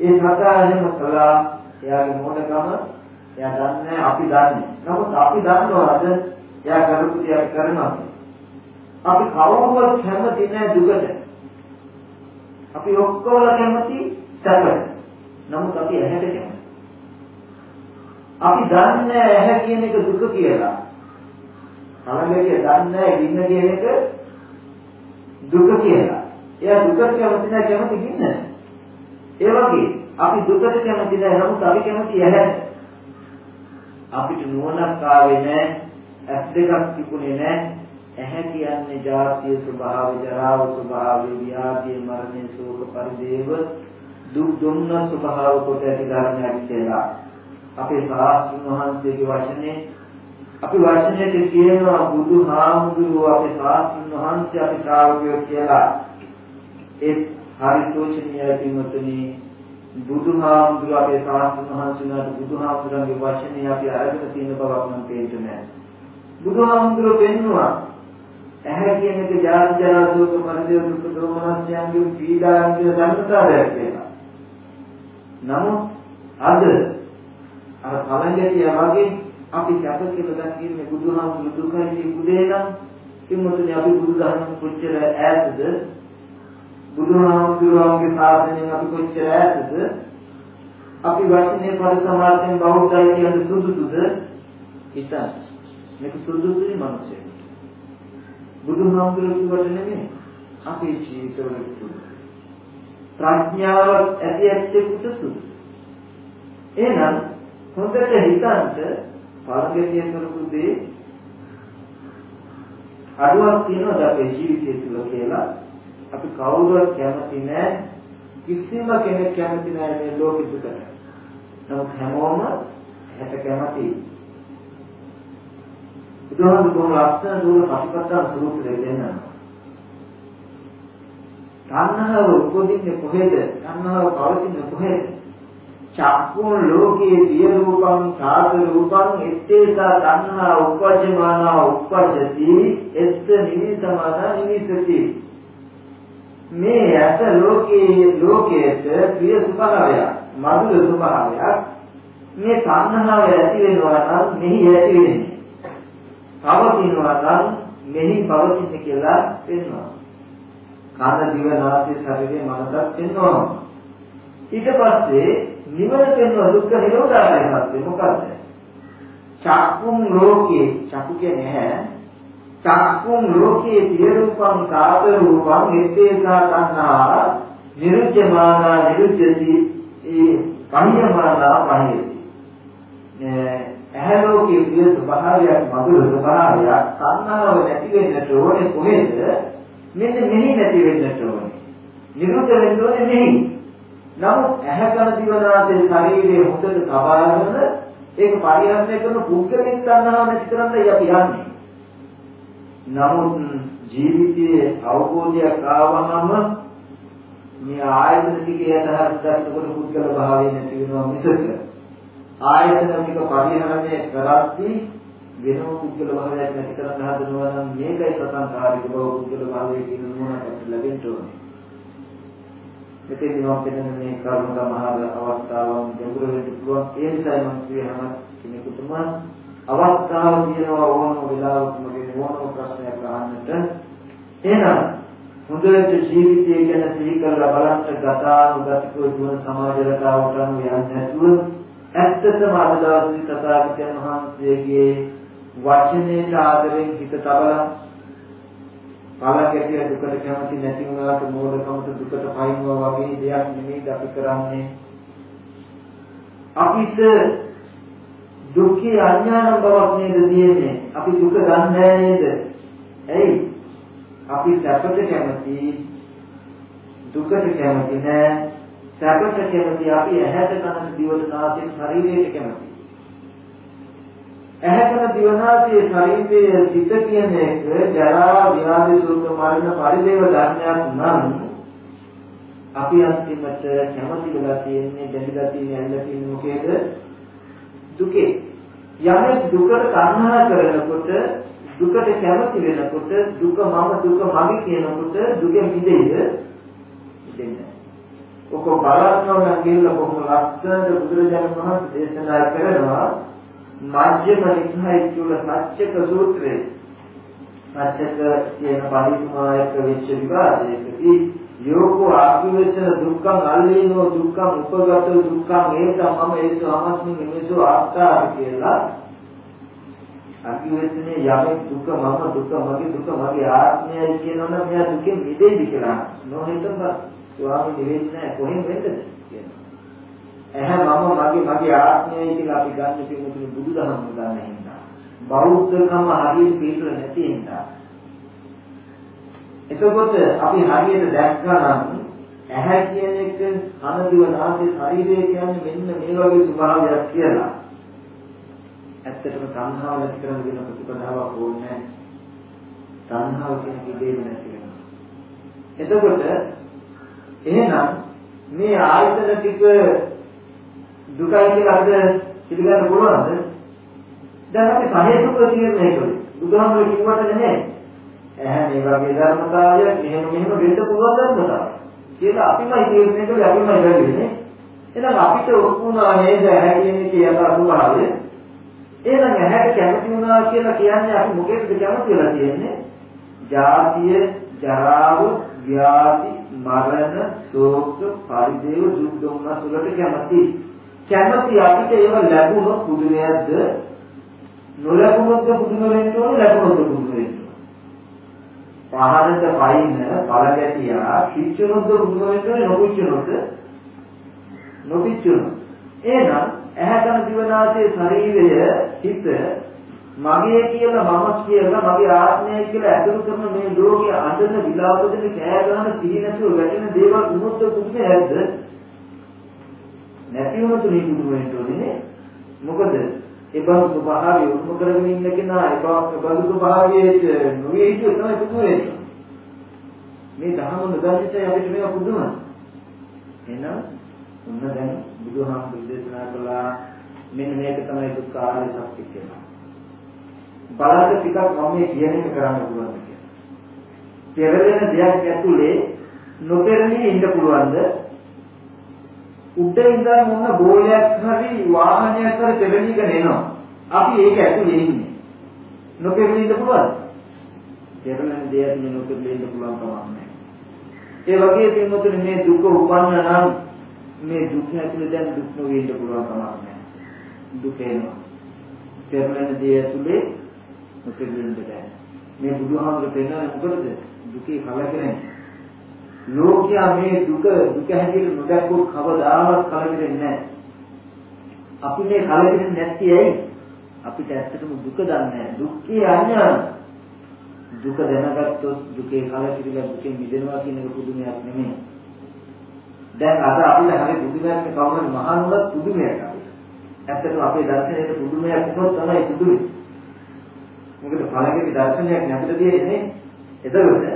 ඒ සතා එහෙම කළා එයාගේ මොඩකම එයා දන්නේ අපි දන්නේ. නමුත් අපි දන්නවද එයා කරපු දේ කරනවා. අපි කවුරුවත් කැමති නැහැ දුකට. අපි ඔක්කොම කැමති සැපට. නමුත් අපි ඇහැට කැමති. අපි දන්නේ ඇහැ කියන එක දුක කියලා. කලබලයේ දන්නේ ගින්න කියන එක දුක කියලා. එයා දුකට කැමති නැහැ කැමති ගින්න. ඒ වගේ අපි දුකට කැමති නැහැ නමුත් අපි කැමති ඇහැ. අපිට නුවණක් ආවේ නැහැ, ඇස් දෙකක් තිබුණේ නැහැ. ඇහැ කියන්නේ ජාතිය ස්වභාවය, ජරාව ස්වභාවය, ව්‍යාධිය, මරණය, ශෝක පරිදේව දුක් දුන්න ස්වභාව කොට ඇති ධර්මයක් කියලා. අපේ සාස්ත්‍රුන් වහන්සේගේ වචනේ අපි වචනයට කියනවා බුදුහාමුදුරුවෝ අපේ සාස්ත්‍රඥ වහන්සේ අපි ශ්‍රාවකයෝ කියලා ඒ හරි සෝචනීය පින්වතුනි බුදුහාමුදුරුවෝ අපේ සාස්ත්‍රඥ වහන්සේලාට බුදුහාමුදුරන්ගේ වචනේ අපි අරගෙන තියෙන බවක් නම් තේරෙන්නේ නැහැ. බුදුහාමුදුරුවෝ පෙන්නවා ඇහැ කියන එක ජාති ජරා දුක මරණ දුක දෝමනස්යන්ගේ පීඩාන්ගේ ධර්මතාවයක් කියලා. නමුත් අද අර කලංගිය වගේ අපි කැප කියලා දකින්නේ බුදුහාමුදුරු දුකයි බුදේ නම් කිම්මතුනේ අපි බුදුදහම කොච්චර ඈතද? බුදුහාමුදුරුවන්ගේ ශාසනයෙන් අපි කොච්චර ඈතද? අපි වචනේ පරිසමාර්ථයෙන් බෞද්ධය කියන සුදුසුද? හිතන්න. මේක සුදුසුයි මිනිස්සු. බුදුහාමුදුරුවෝ කිව්වට නෙමෙයි. අපේ ජීවිතවල සුදුසු ප්‍රඥාව ඇති ඇත්තෙකුට සුදුසු එහෙනම් හොඳට හිතන්න පාරගතිය කරපු දේ අඩුවක් තියෙනවද අපේ ජීවිතය තුළ කියලා අපි කවුරුවත් කැමති නැහැ කිසිම කෙනෙක් කැමති නැහැ මේ ලෝකෙ දුකට. නමුත් හැමෝම හැට කැමති. බුදුහාමුදුරුවෝ ලස්සන දුර පටිපත්තන සූත්‍රය දෙන්නවා. තණ්හාව උපදින්නේ කොහෙද? තණ්හාව පවතින්නේ කොහෙද? චක්කුන් ලෝකයේ දිය රූපං සාත රූපං එත්තේසා තණ්හා උපජ්ජමානා උපජ්ජති එත්ත නිවිසමාන නිවිසති. මේ ඇස ලෝකයේ ලෝකයට ප්‍රිය ස්වභාවයක් මధుර ස්වභාවයක්. මේ තණ්හාව ඇති වෙනවා නම් මෙහි ඇති වෙන්නේ. පවතිනවා නම් මෙහි පවතින්නේ කියලා වෙනවා. කන දිව නාසය ශරීරය මනසත් වෙනවා. ඊට පස්සේ නිවන වෙන දුක්ඛ නිරෝධාරය සත්‍ය මොකද්ද? චක්කුම් ලෝකේ චක්කු කියන්නේ නැහැ. චක්කුම් ලෝකේ පිය රූපං සාත රූපං එත්තේසා තණ්හා නිරුච්චමානා නිරුච්චති ඒ පඤ්ඤමානා පඤ්ඤති. ඇහැ ලෝකයේ පිය ස්වභාවයක් මధుර ස්වභාවයක් තණ්හාව නැති වෙන්නට ඕනේ කොහෙද? මෙන්න මෙහි නැති වෙන්නට ඕනේ. නිරුද්ධ වෙන්න ඕනේ මෙහි. නමුත් ඇහැ කන දිවනාසේ ශරීරයේ හොඳට සබාගෙන ඒක පරිහරණය කරන පුද්ගලික තණ්හාව නැති කරන්නයි අපි යන්නේ. නමුත් ජීවිතයේ අවබෝධයක් ආවම මේ ආයතන ටිකේ යටහත් දක්නකොට පුද්ගල භාවය නැති වෙනවා මිසක ආයතන ටික පරිහරණය කරද්දී වෙනම පුද්ගල භාවයක් නැති කරන්න හදනවා නම් මේකයි සතන්කාරික බව පුද්ගල භාවය කියන නෝනකට ලැබෙන්න ඕනේ. මෙතෙන් මම පෙන්නන මේ කරුණ සමහර අවස්ථාවන් ගැඹුරු වෙන්න පුළුවන්. ඒ නිසා මම කියනවා කෙනෙකුටම අවස්ථාව තියෙනවා ඕනම වෙලාවක මගේ ඕනම ප්‍රශ්නයක් අහන්නට. එහෙනම් හොඳට ජීවිතය ගැන සිහි කරලා බලන්න ගතානුගතිකව ජීවන සමාජ රටාවට අනුව යන්නේ නැතුව ඇත්තටම අද දවසේ තථාගතයන් වහන්සේගේ වචනයට ආදරෙන් හිත තබලා කාලකැටිය දුකට කැමති නැති වුණාට මෝඩකමට දුකට පයින්නවා වගේ දෙයක් නෙමෙයි අපි කරන්නේ. අපිට දුක්ඛේ අඥාන බවක් නේද තියෙන්නේ. අපි දුක දන්නේ නේද? ඇයි? අපි සැපට කැමති දුකට කැමති නෑ. සැපට කැමති අපි ඇහැට කනට දිවට නාසයට ශරීරයට කැමති. ඇහැකන දිවනාසයේ ශරීරයේ සිත කියන එක ජරා ව්‍යාධි සුඛ මරණ පරිදේව ධර්මයක් නම් අපි අන්තිමට කැමති වෙලා තියෙන්නේ බැඳලා තියෙන්නේ ඇල්ලලා තියෙන්නේ මොකේද? දුකේ. යමෙක් දුකට තණ්හා කරනකොට දුකට කැමති වෙනකොට දුක මම දුක මගේ කියනකොට දුකෙන් මිදෙයිද? මිදෙන්නේ ඔක බලන්න ඕන කියලා කොහොම ලස්සනට බුදුරජාණන් වහන්සේ දේශනා කරනවා මජ්ක්‍ධිම නිකායේ තුල සත්‍යක සූත්‍රයේ. සත්‍යක කියන පරිසමායක වෙච්ච විවාදයකදී යෝගෝ ආකිවේශන දුක්ඛං අල්ලීනෝ දුක්ඛං උපගත දුක්ඛං ඒකමම ඒසු අමස්මින් මේසු ආස්කාර කියලා අකිවේශනේ යමෙක් දුක මම දුක මගේ දුක මගේ ආත්මයයි කියනවනම් මෙයා දුකෙන් මිදෙයිද කියලා. නොහිතම ස්වාමී නිවෙන්නේ කොහෙන් වෙන්නද? ඇහැ මම මගේ මගේ ආත්මයයි කියලා අපි ගන්න තියෙන බුදුදහම ගන්න හින්දා. බෞද්ධකම හරියට පිළිතුර නැති හින්දා. එතකොට අපි හරියට දැක්කා නම් ඇහැ කියන එක කන දිව නාසය ශරීරය කියන්නේ මෙන්න මේ වගේ ස්වභාවයක් කියලා. ඇත්තටම සංහාව නැති කරන දෙන ප්‍රතිපදාවක් ඕනේ නැහැ. සංහාව කියන කිදේ නැති වෙනවා. එතකොට එහෙනම් මේ ආයතන ටික දුකයි කියලා අපිට පිළිගන්න පුළුවන්ද? දැන් අපි සහේතුක තීරණය කළේ. බුදුහාමුදුරුවෝ කිව්වට නෙමෙයි. ඇහැ මේ වගේ ධර්මතාවයක් මෙහෙම මෙහෙම වෙන්න පුළුවන් ධර්මතාවයක්. කියලා අපිමයි තීරණය කළේ අපිමයි ලැබෙන්නේ. එහෙනම් අපිට උරුණා නේද ඇහැ කියන එකේ යථා ස්වභාවය. එහෙනම් ඇහැට කැමති වුණා කියලා කියන්නේ අපි මොකේද කැමති වෙලා තියෙන්නේ? ජාතිය, ජරාව, ව්‍යාධි, මරණ, ශෝක, පරිදේව, දුක් දුම්නස් වලට කැමති. කැමති අපිට ඒව ලැබුණොත් පුදුමයක්ද? නොලැබුණොත් පුදුම වෙන්න ඕනේ? ලැබුණොත් පුදුම වෙන්න පහනට පයින් පළ ගැටියා පිච්චුනොත් පුදුම වෙන්න ඕනේ නොපිච්චුනොත් නොපිච්චුනොත්. එහෙනම් ඇහැ කන දිවනාසයේ ශරීරය හිත මගේ කියලා මම කියලා මගේ ආත්මය කියලා ඇතුළු කරන මේ ලෝකයේ අඬන විලාප දෙන කෑ ගහන සිහි නැතුව වැටෙන දේවල් වුණොත් පුදුමයි නැද්ද නැති වුණොත් මේ පුදුම වෙන්න ඕනේ මොකද ඒ බඳු ස්වභාවය උරුම කරගෙන ඉන්න කෙනා ඒ බඳු ස්වභාවයේ නොවේ හිතුව තමයි පුදුම වෙන්නේ. මේ ධර්ම නොදන්නිට අපිට මේවා පුදුම. එහෙනම් ඔන්න දැන් බුදුහාමුදුරු දේශනා කළා මෙන්න මේක තමයි දුක්ඛ ආර්ය සත්‍ය කියලා. බලන්න ටිකක් මම මේ කියන එක කරන්න පුළුවන් කියලා. පෙරලෙන දෙයක් ඇතුලේ නොපෙරළී ඉන්න පුළුවන්ද? උඩ ඉඳන් මොන බෝලයක් හරි වාහනයක් හරි පෙරලීගෙන එනවා. අපි ඒක ඇතුලේ ඉන්නේ. නොපෙරළී ඉන්න පුළුවන්ද? පෙරලෙන දෙයක් නේ නොපෙරළී ඉන්න පුළුවන් කමක් නැහැ. ඒ වගේ පින්වතුනි මේ දුක උපන්න නම් මේ දුක ඇතුලේ දැන් දුක් නොවේ ඉන්න පුළුවන් කමක් නැහැ. දුක එනවා. පෙරලෙන දේ ඇතුලේ නොපෙරළී ඉන්න බෑ. මේ බුදුහාමුදුරු පෙන්නන්නේ මොකටද? දුකේ කලකිරෙන්නේ. ලෝකයා මේ දුක දුක හැටියට නොදැක්කොත් කවදාවත් කලකිරෙන්නේ නැහැ. අපි මේ කලකිරෙන්නේ නැති ඇයි? අපිට ඇත්තටම දුක දන්නේ නැහැ. දුක්ඛේ අඥාන. දුක දැනගත්තොත් දුකේ කලකිරිලා දුකෙන් මිදෙනවා කියන එක පුදුමයක් නෙමෙයි. දැන් අද අපිට හරි පුදුමයක් කවුරුන් මහානුලත් පුදුමයක් අපිට. ඇත්තටම අපේ දර්ශනයේ පුදුමයක් වුණොත් තමයි පුදුමයි. මොකද කලකිරි දර්ශනයක් අපිට තියෙන්නේ. එතකොට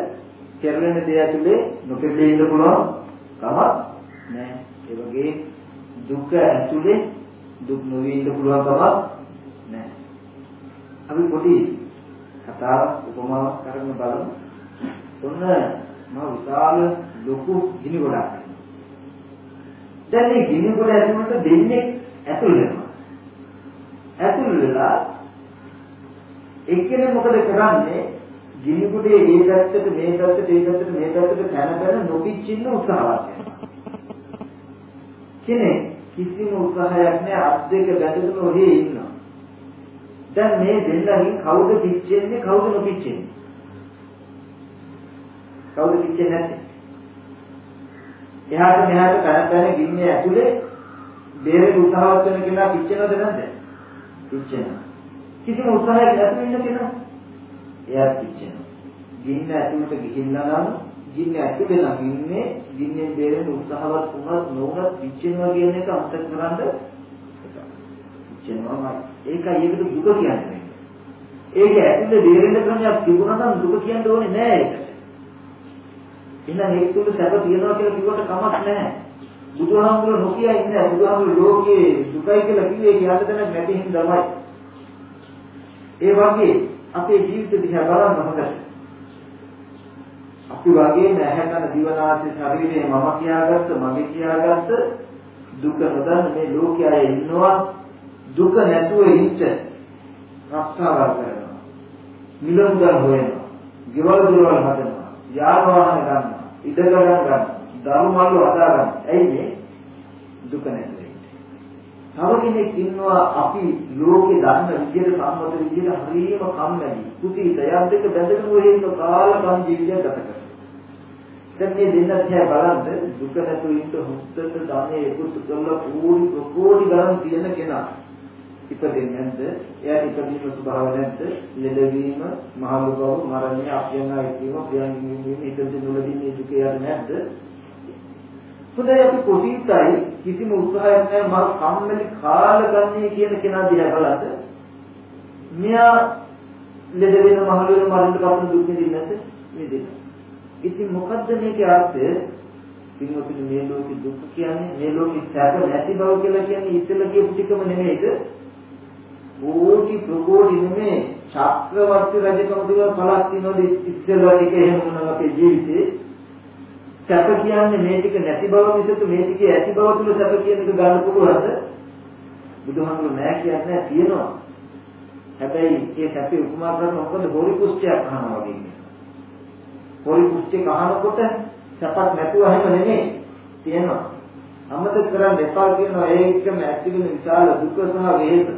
කෙරෙන දේ ඇතුලේ නොපෙළී ඉන්න පුළුවන් කමක් නෑ. ඒ වගේ දුක ඇතුලේ දුක් නොවී ඉන්න පුළුවන් කමක් නෑ. අපි පොඩි කතාවක් උපමාවක් කරගෙන බලමු. ඔන්න මා විශාල ලොකු ගිනි ගොඩක්. දැන් මේ ගිනි ගොඩ ඇතුළට දෙන්නේ ඇතුල් වෙනවා. ඇතුල් වෙලා එක්කෙනෙක් මොකද කරන්නේ? ගිනි කුඩේ මේ පැත්තට මේ පැත්තට මේ පැත්තට මේ පැත්තට පැන පැන නොපිච්චින්න උත්සාහවත් වෙනවා. කෙනෙක් කිසිම උත්සාහයක් නැහැ අත් දෙක බැඳගෙන ඔහේ ඉන්නවා. දැන් මේ දෙන්නගෙන් කවුද පිච්චෙන්නේ කවුද නොපිච්චෙන්නේ? කවුද පිච්චෙන්නේ නැත්තේ? එහාට මෙහාට පැන පැන ගින්නේ ඇතුලේ බේරෙන්න උත්සාහවත් වෙන කෙනා පිච්චෙනවද නැද්ද? පිච්චෙනවා. කිසිම උත්සාහයක් නැතුව ඉන්න කෙනා එයා පිච්චෙනවා. ගින්න ඇතුළට ගිහිල්ලා නම් ගින්න ඇතුලේ නම් ඉන්නේ ගින්නෙන් බේරෙන්න උත්සාහවත් වුණත් නොවුණත් පිච්චෙනවා කියන එක අමතක කරන්ද පිච්චෙනවා ඒකයි ඒකට දුක කියන්නේ. ඒක ඇතුලේ බේරෙන්න ක්‍රමයක් තිබුණා නම් දුක කියන්න ඕනේ නෑ ඒකට. එහෙනම් ඒක තුල සැප තියනවා කියලා කිව්වට කමක් නැහැ. බුදුහාමුදුරුවෝ නොකිය ඉන්නේ බුදුහාමුදුරුවෝ ලෝකයේ දුකයි කියලා කිව්වේ කියන්න දැනක් නැති හින්දාමයි. ඒ වගේ අපේ ජීවිත දිහා බලන්න හොඳට. අපි වගේ නැහැ කන දිවනාසය ශරීරයේ මම කියාගත්ත මගේ කියාගත්ත දුක නොදන්න මේ ලෝකයේ ඉන්නවා දුක නැතුව ඉන්න රක්ෂාවක් කරනවා. මිලමුදල් හොයනවා. ගෙවල් දොරවල් හදනවා. යාන වාහන ගන්නවා. ඉඩ ගන්න ගන්නවා. දරු මල්ලු හදා ගන්නවා. ඇයි මේ දුක නැතුව තව කෙනෙක් ඉන්නවා අපි ලෝකේ දන්න විදිහට සම්මත විදිහට හරියම කම්මැලි. කුසීත යම් දෙක බැඳගෙන ඔය ඉන්න කාලකම් ජීවිතයක් ගත කරනවා. දැන් මේ දෙන්න තියා බලන්න දුක නැතුව ඉන්න හුත්තට ධනෙ එකතු කරලා කෝටි කෝටි ගණන් තියෙන කෙනා. ඉපදෙන්නේ නැද්ද? එයා ඉපදීම ස්වභාව නැද්ද? ලෙඩවීම, මහලු බව, මරණය, අප්‍යංගා ඉදීම, ප්‍රියංගින් වීම, ඉදිරි නුලදී දුක යට නැද්ද? හොඳයි අපි කුසීතයි කිසිම උත්සාහයක් නැහැ මම කම්මැලි කාල ගන්නේ කියන කෙනා දිහා බලද්ද මෙයා ලෙඩ වෙන මහලු වෙන මරණ කපන දුක් විඳින්නේ නැද්ද? විඳිනවා. ඉතින් මොකද්ද මේකේ අර්ථය? පින්වතුනි මේ ලෝකෙ දුක් කියන්නේ මේ ලෝකෙ සැප නැති බව කියලා කියන්නේ ඉස්සෙල්ලා කියපු ටිකම නෙමෙයිද? කෝටි ප්‍රකෝටි නෙමෙයි චක්‍රවර්ති රජකම දිව පළක් තියනෝද ඉස්සෙල්ලා ටික එහෙම වුණා අපේ ජීවිතේ සැප කියන්නේ මේ ටික නැති බව මිසක මේ ටික ඇති බව තුල සැප කියන එක ගන්න පුළුවන්ද? බුදුහාමුදුරු නෑ කියන්නේ තියෙනවා. හැබැයි ඒ සැපේ උපමා කරන මොකද හොරි කුස්තියක් අහනවා වගේ කියන්නේ. හොරි කුස්තියක් අහනකොට සැපක් නැතුව හැම නෙමෙයි තියෙනවා. අමතක කරන්න එපා කියනවා ඒකම ඇතිවෙන විශාල දුක සහ වේද.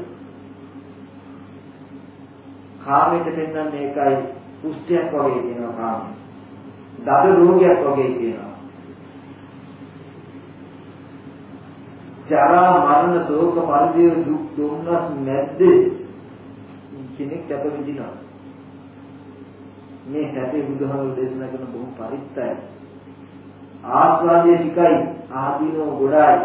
කාමයට පෙන්වන්නේ ඒකයි කුස්තියක් වගේ කියනවා කාමය. දඩ රෝගයක් වගේ කියනවා. ජරා මරණ ශෝක පරිදේ දුක් දුන්නස් නැද්ද කෙනෙක් අප විඳිනවා. මේ හැටේ බුදුහාමුදුරු දේශනා කරන බොහොම පරිත්තයි. ආස්වාදයේ tikai ආදීනෝ ගොඩයි.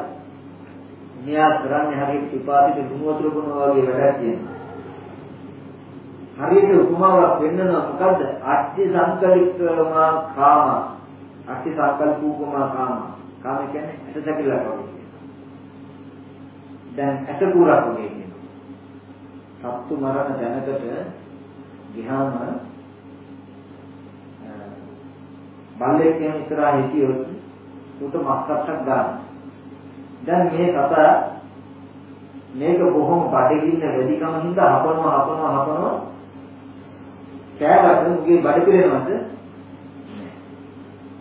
මෙයා කරන්නේ හරියට පිපාසිත ලුණු වතුර බොනවා වගේ වැඩක් කියනවා. හරියට උපමාවක් වෙන්නනවා මොකද්ද? අට්ටි සංකලිකමා කාම. අට්ටි සංකල්පූපමා කාම. කාම කියන්නේ ඇට සැකිල්ලක් වගේ. දැන් ඇට කුරක් වගේ කියනවා. සත්තු මරණ දැනකට ගියාම බල්ලෙක් කියන ඉස්සරහා හිටියොත් උට මක්කට්ටක් ගන්න. දැන් මේ කතා මේක බොහොම බඩගින්න වැඩිකම හින්දා හපනවා හපනවා හපනවා කෑවට මුගේ බඩ පිරෙනවද?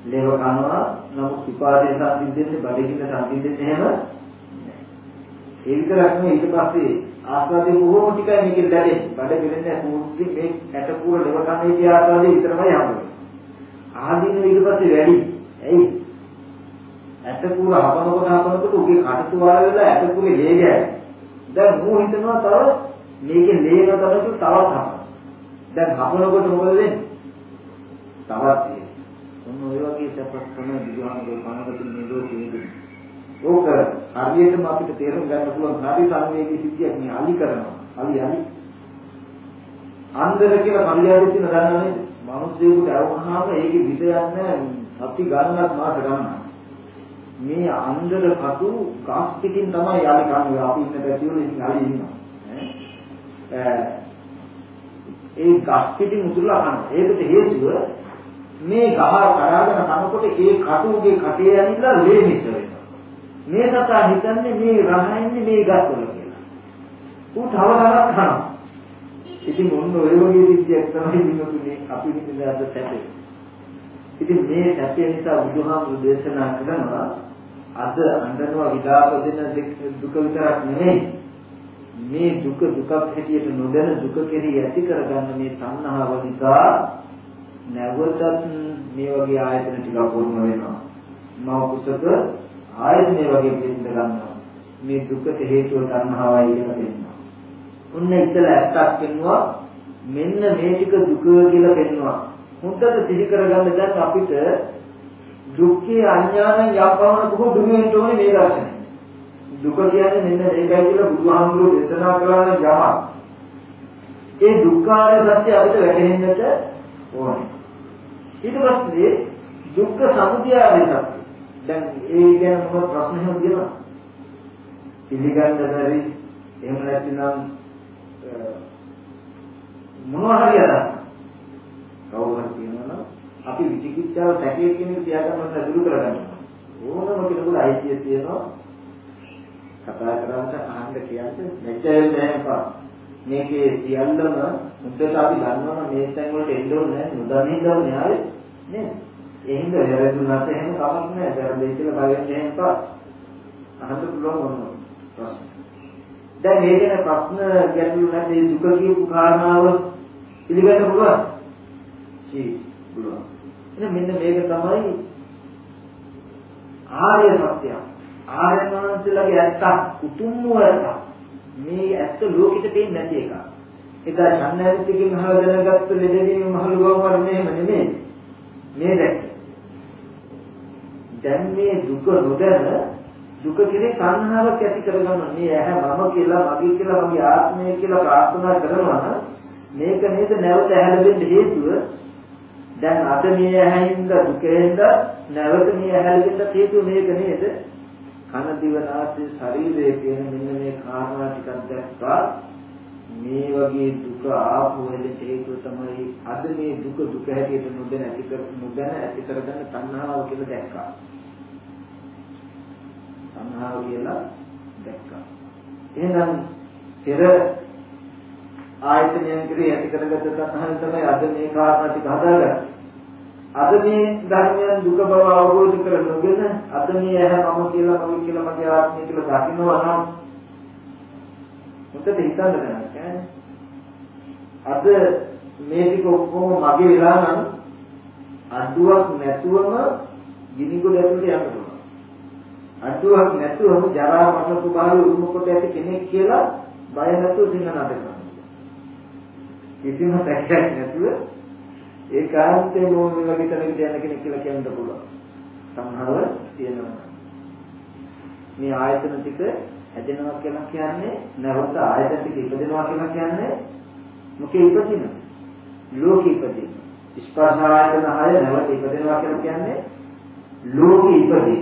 ලේව කනවා නමුත් විපාදේ සම්පින්දෙන්නේ බඩගින්න සම්පින්දෙන්නේ එහෙම ඒ විතරක් නෙවෙයි ඊට පස්සේ ආස්වාදේ බොහොම ටිකයි මේකෙන් ලැබෙන්නේ. බඩ පිරෙන්නේ කුරුද්දි මේ ඇටපුර ලෙව කන්නේ කිය ආස්වාදේ විතරමයි හම්බෙන්නේ. ආදීන ඊට පස්සේ වැඩි. ඇයි? ඇටපුර හපනකොට හපනකොට උගේ කටතු වල වෙලා ඇටපුරේ ලේ ගෑයි. දැන් මෝ හිතනවා තව මේකේ ලේ නතරතු තවත් හපන. දැන් හපනකොට මොකද වෙන්නේ? තවත් ඔන්න ඔය වගේ සපස් තමයි බුදුහාමුදුරුවෝ කනකට මේ ලෝකෙ ඉන්නේ. ඕක හරියටම අපිට තේරුම් ගන්න පුළුවන් හරි සංවේගී සිද්ධියක් නේ අලි කරනවා. අලි අලි. අන්දර කියලා කල්යාවෙත් තියෙන දන්නවනේ. මිනිස්සුන්ට අරවහාම ඒකේ විද යන්නේ අපි ගන්නත් මාස ගන්න. මේ අන්දර කටු ගස් පිටින් තමයි අලි කන්නේ. අපි ඉන්න පැතිවල ඉතින් අලි ඉන්නවා. ඒ ගස් පිටින් උතුරලා කනවා. ඒකට හේතුව මේ ගහ කරාගෙන කනකොට ඒ කටුගේ කටේ ඇනිලා ලේ මිස වෙනවා. මේ සතා හිතන්නේ මේ රහයින්නේ මේ ගස්වල කියලා. ඌ තව තවත් කනවා. ඉතින් ඔන්න ඔය වගේ විදියක් තමයි විනෝදුනේ අපි විඳින අද සැපේ. ඉතින් මේ සැපේ නිසා බුදුහාමුදුරු දේශනා කරනවා අද අඬනවා විලාප දෙන දුක විතරක් නෙමෙයි මේ දුක දුකක් හැටියට නොදැන දුක කෙරෙහි ඇති කරගන්න මේ තණ්හාව නිසා නැවතත් මේ වගේ ආයතන ටිකක් වුණ වෙනවා. මව කුසක ආයෙත් මේ වගේ දෙන්න ගන්නවා. මේ දුකට හේතුව තණ්හාවයි කියලා දෙන්නවා. උන්න ඉතල ඇත්තක් වෙනවා මෙන්න මේ ටික දුක කියලා පෙන්නවා. හොඳට සිහි කරගන්න දැන් අපිට දුක්ඛේ අඥානං යපවන බොහෝ දුක වෙන්න ඕනේ මේ දර්ශනය. දුක කියන්නේ මෙන්න මේකයි කියලා බුදුහාමුදුරුවෝ දේශනා කරන යමක්. ඒ දුක්ඛාර සත්‍ය අපිට වැටහෙන්නට ඕනේ. ඊට පස්සේ දුක්ඛ සමුදය ආදී දැන් ඒ ගැන මොකද ප්‍රශ්න එහෙම තියෙනවා පිළිගන්න බැරි එහෙම නැත්නම් මොනවා හරි අදහස් කවුරු හරි කියනවා අපි විචිකිච්ඡාව සැකේ කියන එක තියාගන්න ඕන දුරු කරගන්න ඕනම කෙනෙකුට අයිතිය තියෙනවා කතා කරාට අහන්න කියන්නේ මෙච්චර නැහැ මේකේ සියල්ලම මුද්දට අපි දන්නවනම් මේ තැන් වලට එන්න ඕනේ නැහැ නොදන්නේ ඉඳලා න්යාය නේද එහෙනම් වැරදුනත් එහෙම කමක් නැහැ. වැරදි කියලා බලන්නේ එහෙම පා. අහන්න පුළුවන් මොනවා ප්‍රශ්න. දැන් මේ ගැන ප්‍රශ්න ගැටළු නැති දුක කියපු කාරණාව පිළිගන්න පුළුවන්. ජී පුළුවන්. එහෙනම් මෙන්න මේක තමයි ආර්ය සත්‍යය. ආර්ය මානසිකලගේ ඇත්ත උතුම් වූ ඇත්ත. මේ ඇත්ත ලෝකෙට පේන්නේ නැති එක. එදා ඡන්නරිතිකින් අහලා දැනගත්ත ලෙඩේ මහලුවම වරනේ නෙමෙයි. මේ දැක්ක. දැන් මේ දුක නොදැන දුක කෙරේ සංහාවක් ඇති කරගන්න මේ ඇහැ මම කියලා මගේ කියලා මගේ ආත්මය කියලා ප්‍රාර්ථනා කරනවා මේක නේද නැවත ඇහැලෙන්න හේතුව දැන් අද මේ ඇහැින්ද දුකෙන්ද නැවත මේ ඇහැලෙන්න හේතුව මේක නේද කන දිව නාසය ශරීරය කියන මෙන්න මේ කාරණා ටිකක් දැක්කා මේ වගේ දුක ආපු වෙලේ හේතුව තමයි අද මේ දුක දුක හැටියට නොදැන ඇති කර නොදැන ඇති කරගන්න තණ්හාව කියලා දැක්කා සංහාව කියලා දැක්කා. එහෙනම් පෙර ආයතනයන් කෙරේ ඇති කරගත්ත තණ්හාවෙන් තමයි අද මේ කාරණා ටික හදාගන්නේ. අද මේ ධර්මයන් දුක බව අවබෝධ කරගන්න අද මේ ඇහැ මම කියලා මගේ කියලා මගේ ආත්මය කියලා දකින්නවා නම් මුතේ හිතන්න දැනගන්න. අද මේ ටික ඔක්කොම මගේ වෙලා නම් අඩුවක් නැතුවම ගිනිගොඩ ඇතුලට යන්න පුළුවන්. අඩුවක් නැතුවම ජරා මරණ ස්වභාවය උරුම කොට ඇති කෙනෙක් කියලා බය නැතුව සිංහනට කරනවා. කිසිම පැහැයක් නැතුව ඒකාන්තයෙන් මොන වගේ තැනකට යන කෙනෙක් කියලා කියන්න පුළුවන්. සම්හව තියෙනවා. මේ ආයතන ටික හැදෙනවා කියලා කියන්නේ නැවත ආයතන ටික ඉපදෙනවා කියලා කියන්නේ මොකේ ඉපදින? ලෝකෙ ඉපදින. ස්පර්ශ ආයතන හය නැවත ඉපදෙනවා කියලා කියන්නේ ලෝකෙ ඉපදින.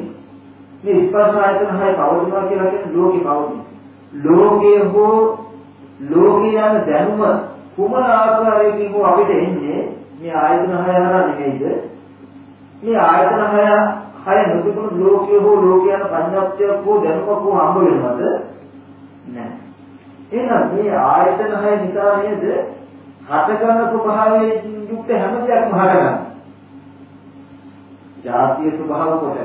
මේ ස්පර්ශ ආයතන හය පවතිනවා කියලා කියන්නේ ලෝකෙ පවතින. ලෝකයේ හෝ ලෝකේ යන දැනුම කුමන ආකාරයකින් හෝ අපිට එන්නේ මේ ආයතන හය හරහා නෙමෙයිද? මේ ආයතන හය හය නොතිබුණු ලෝකයේ හෝ ලෝකයන් පඤ්ඤාත්යක් හෝ දැනුමක් හෝ හම්බ වෙනවද? නැහැ. එහෙනම් මේ ආයතන හය නිසා නේද හටගන්න ස්වභාවයෙන් යුක්ත හැම දෙයක්ම හටගන්නේ. ජාතිය ස්වභාව කොට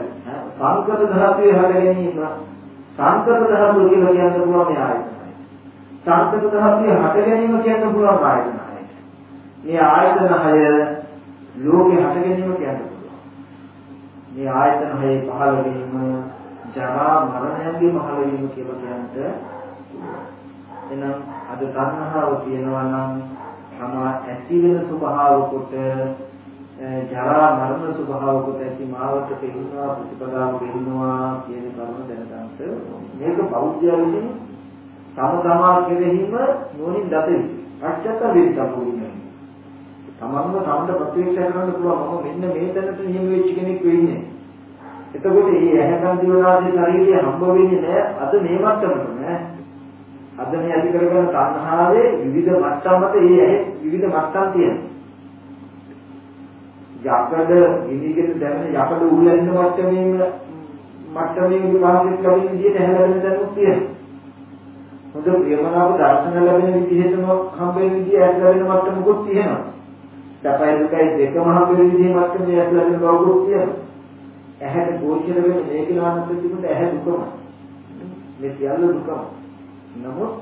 සංකත ධාතුවේ හට ගැනීම සංකත ධාතුව කියලා කියන්න පුළුවන් මේ ආයතනයි. සංකත ධාතුවේ හට ගැනීම කියන්න පුළුවන් ආයතනයි. මේ ආයතන හය ලෝකේ හට ගැනීම කියන්න මේ ආයතන හයේ පහළ වීම ජරා මරණයන්ගේ පහළ වීම කියලා කියන්නට එහෙනම් අද තණ්හාව කියනවා නම් තමා ඇති වෙන ස්වභාව කොට ජරා මරණ ස්වභාව කොට ඇති මාවත තේරුණා ප්‍රතිපදාව තේරුණා කියන කරුණ දැනගන්න මේක බෞද්ධයන්ගේ තම තමා කෙරෙහිම නෝනින් දතේ පච්චත්ත විද්‍යාවුනේ තමන්ව තමන්ට ප්‍රතික්ෂේප කරන්න පුළුවන් මම මෙන්න මේ තැනට නියම වෙච්ච කෙනෙක් වෙන්නේ. එතකොට මේ ඇහැකන් දිවනාදී ශරීරය හම්බ වෙන්නේ නැහැ අද මේ මට්ටමට නෑ. අද මේ ඇති කරගන්න තණ්හාවේ විවිධ මට්ටම් මත ඒ ඇහි විවිධ මට්ටම් තියෙනවා. යකඩ විනිගෙන දැනෙන යකඩ උහුලෙන්න මට්ටමේ මට්ටමේ විභාගයක් ලැබෙන විදිහට හැලෙන්න දැනුත් තියෙනවා. හොඳ ප්‍රියමනාප දර්ශන ලැබෙන විදිහටම හම්බ වෙන විදිහ ඇත් ලැබෙන මට්ටමකුත් තියෙනවා. සැපයි දුකයි දෙකම හම්බ වෙන විදිහේ මට්ටමේ ඇත් ලැබෙන බවකුත් තියෙනවා. ඇහැට ගෝචර වෙන මේක නාමක තිබුණට ඇහැ දුකම. මේ සියල්ල දුකම. නමුත්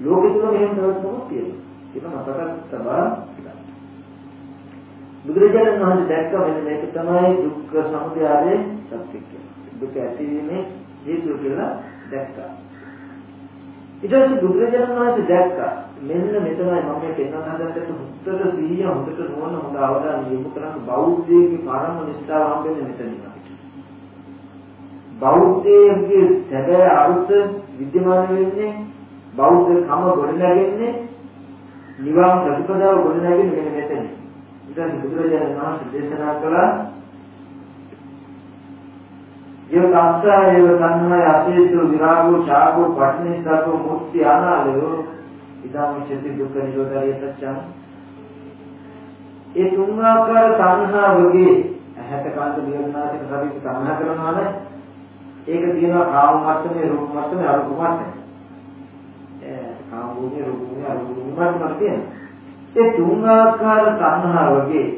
ලෝකෙ තුල මෙහෙම ප්‍රවෘත්තියක් තියෙනවා. ඒක මතක තබා බුදුරජාණන් වහන්සේ දැක්ක මෙන්න මේක තමයි දුක්ඛ සමුදය ආදී සත්‍ය කියන්නේ. දුක ඇතිවීමේ හේතුව කියලා දැක්කා. ඊට පස්සේ බුදුරජාණන් වහන්සේ දැක්කා මෙන්න මෙතනයි මම මේ පෙන්වන්න හදන්නේ හුත්තට සිහිය හොඳට නුවණ හොඳ අවධානය යොමු කරන් බෞද්ධයේ පරම නිස්සාව හම්බෙන්නේ මෙතනින්. බෞද්ධයේ සැබෑ අරුත විද්‍යමාන වෙන්නේ බෞද්ධ කම ගොඩනැගෙන්නේ නිවන් ප්‍රතිපදාව ගොඩනැගෙන්නේ මෙන්න මෙතන. ඉතින් බුදුරජාණන් වහන්සේ දේශනා කළා යෝ කාස්සායව තණ්හාය අතේසු විරාගෝ ඡාගෝ පටිනිස්සතෝ මුක්ති අනාලයෝ ඉදම් චති දුක්ඛ නිරෝධය සත්‍යං ඒ තුන් ආකාර තණ්හාවගේ ඇහැට කන්ද දිවනාසික ශරීර තණ්හා කරනවා නම් ඒක තියෙනවා කාම මට්ටමේ රූප මට්ටමේ අරූප මට්ටමේ. ඒ කාම භූමියේ රූප භූමියේ අරූප භූමියේ මට්ටමක් තියෙනවා. ඒ තුන් ආකාර තණ්හාවගේ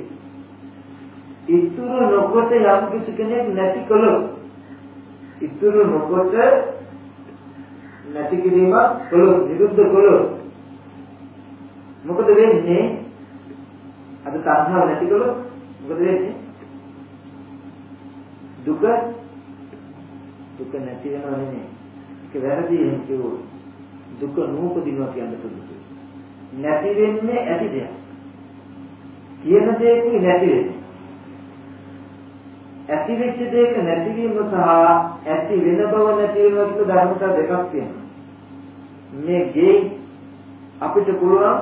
ඉතුරු නොකොට යම් කිසි කෙනෙක් නැති කළොත් ඉතුරු නොකොට නැති කිරීම කළොත් විරුද්ධ කළොත් මොකද වෙන්නේ? අද තණ්හාව නැති කළොත් මොකද වෙන්නේ? දුක දුක නැති වෙනව නෙමෙයි. ඒක වැරදි එහෙම කිව්වොත්. දුක නූපදිනවා කියන්න පුළුවන්. නැති වෙන්නේ ඇති දෙයක්. කියන දෙයක නැති වෙන්නේ. ඇති වෙච්ච දෙයක නැතිවීම සහ ඇති වෙන බව නැති වෙනවා කියන ධර්මතා දෙකක් තියෙනවා. මේ ගේ අපිට පුළුවන්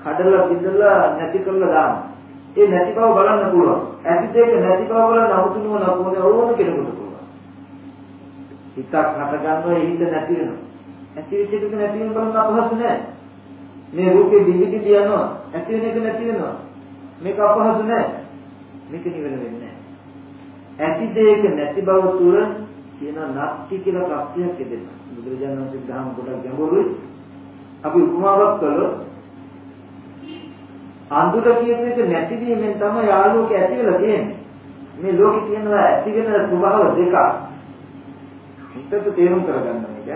කඩලා බිඳලා නැති කරලා දාන්න. ඒ නැති බව බලන්න පුළුවන්. ඇති දෙයක නැති බව බලන්න අමුතුනම නපෝද ඕන කෙනෙකුට හිතක් හට ගන්නවා ඒ හිත නැති වෙනවා. ඇති වෙච්ච එක නැති වෙන බලන්න අපහසු නෑ. මේ රූපේ දිවි දිවි යනවා. ඇති වෙන එක නැති වෙනවා. මේක අපහසු නෑ. මේක නිවන වෙන්නේ නෑ. ඇති දෙයක නැති බව තුර කියන නැති කියලා ප්‍රත්‍යක් දෙන්න. බුදුරජාණන් වහන්සේ දහම් කොට ගැඹුරුයි. අපි උපමාවක් කළොත් අඳුර කියන එක නැතිවීමෙන් තමයි ආලෝකය ඇති වෙලා තියෙන්නේ. මේ ලෝකේ තියෙනවා ඇති වෙන ස්වභාව දෙකක්. හිතට තේරුම් කරගන්න මේක.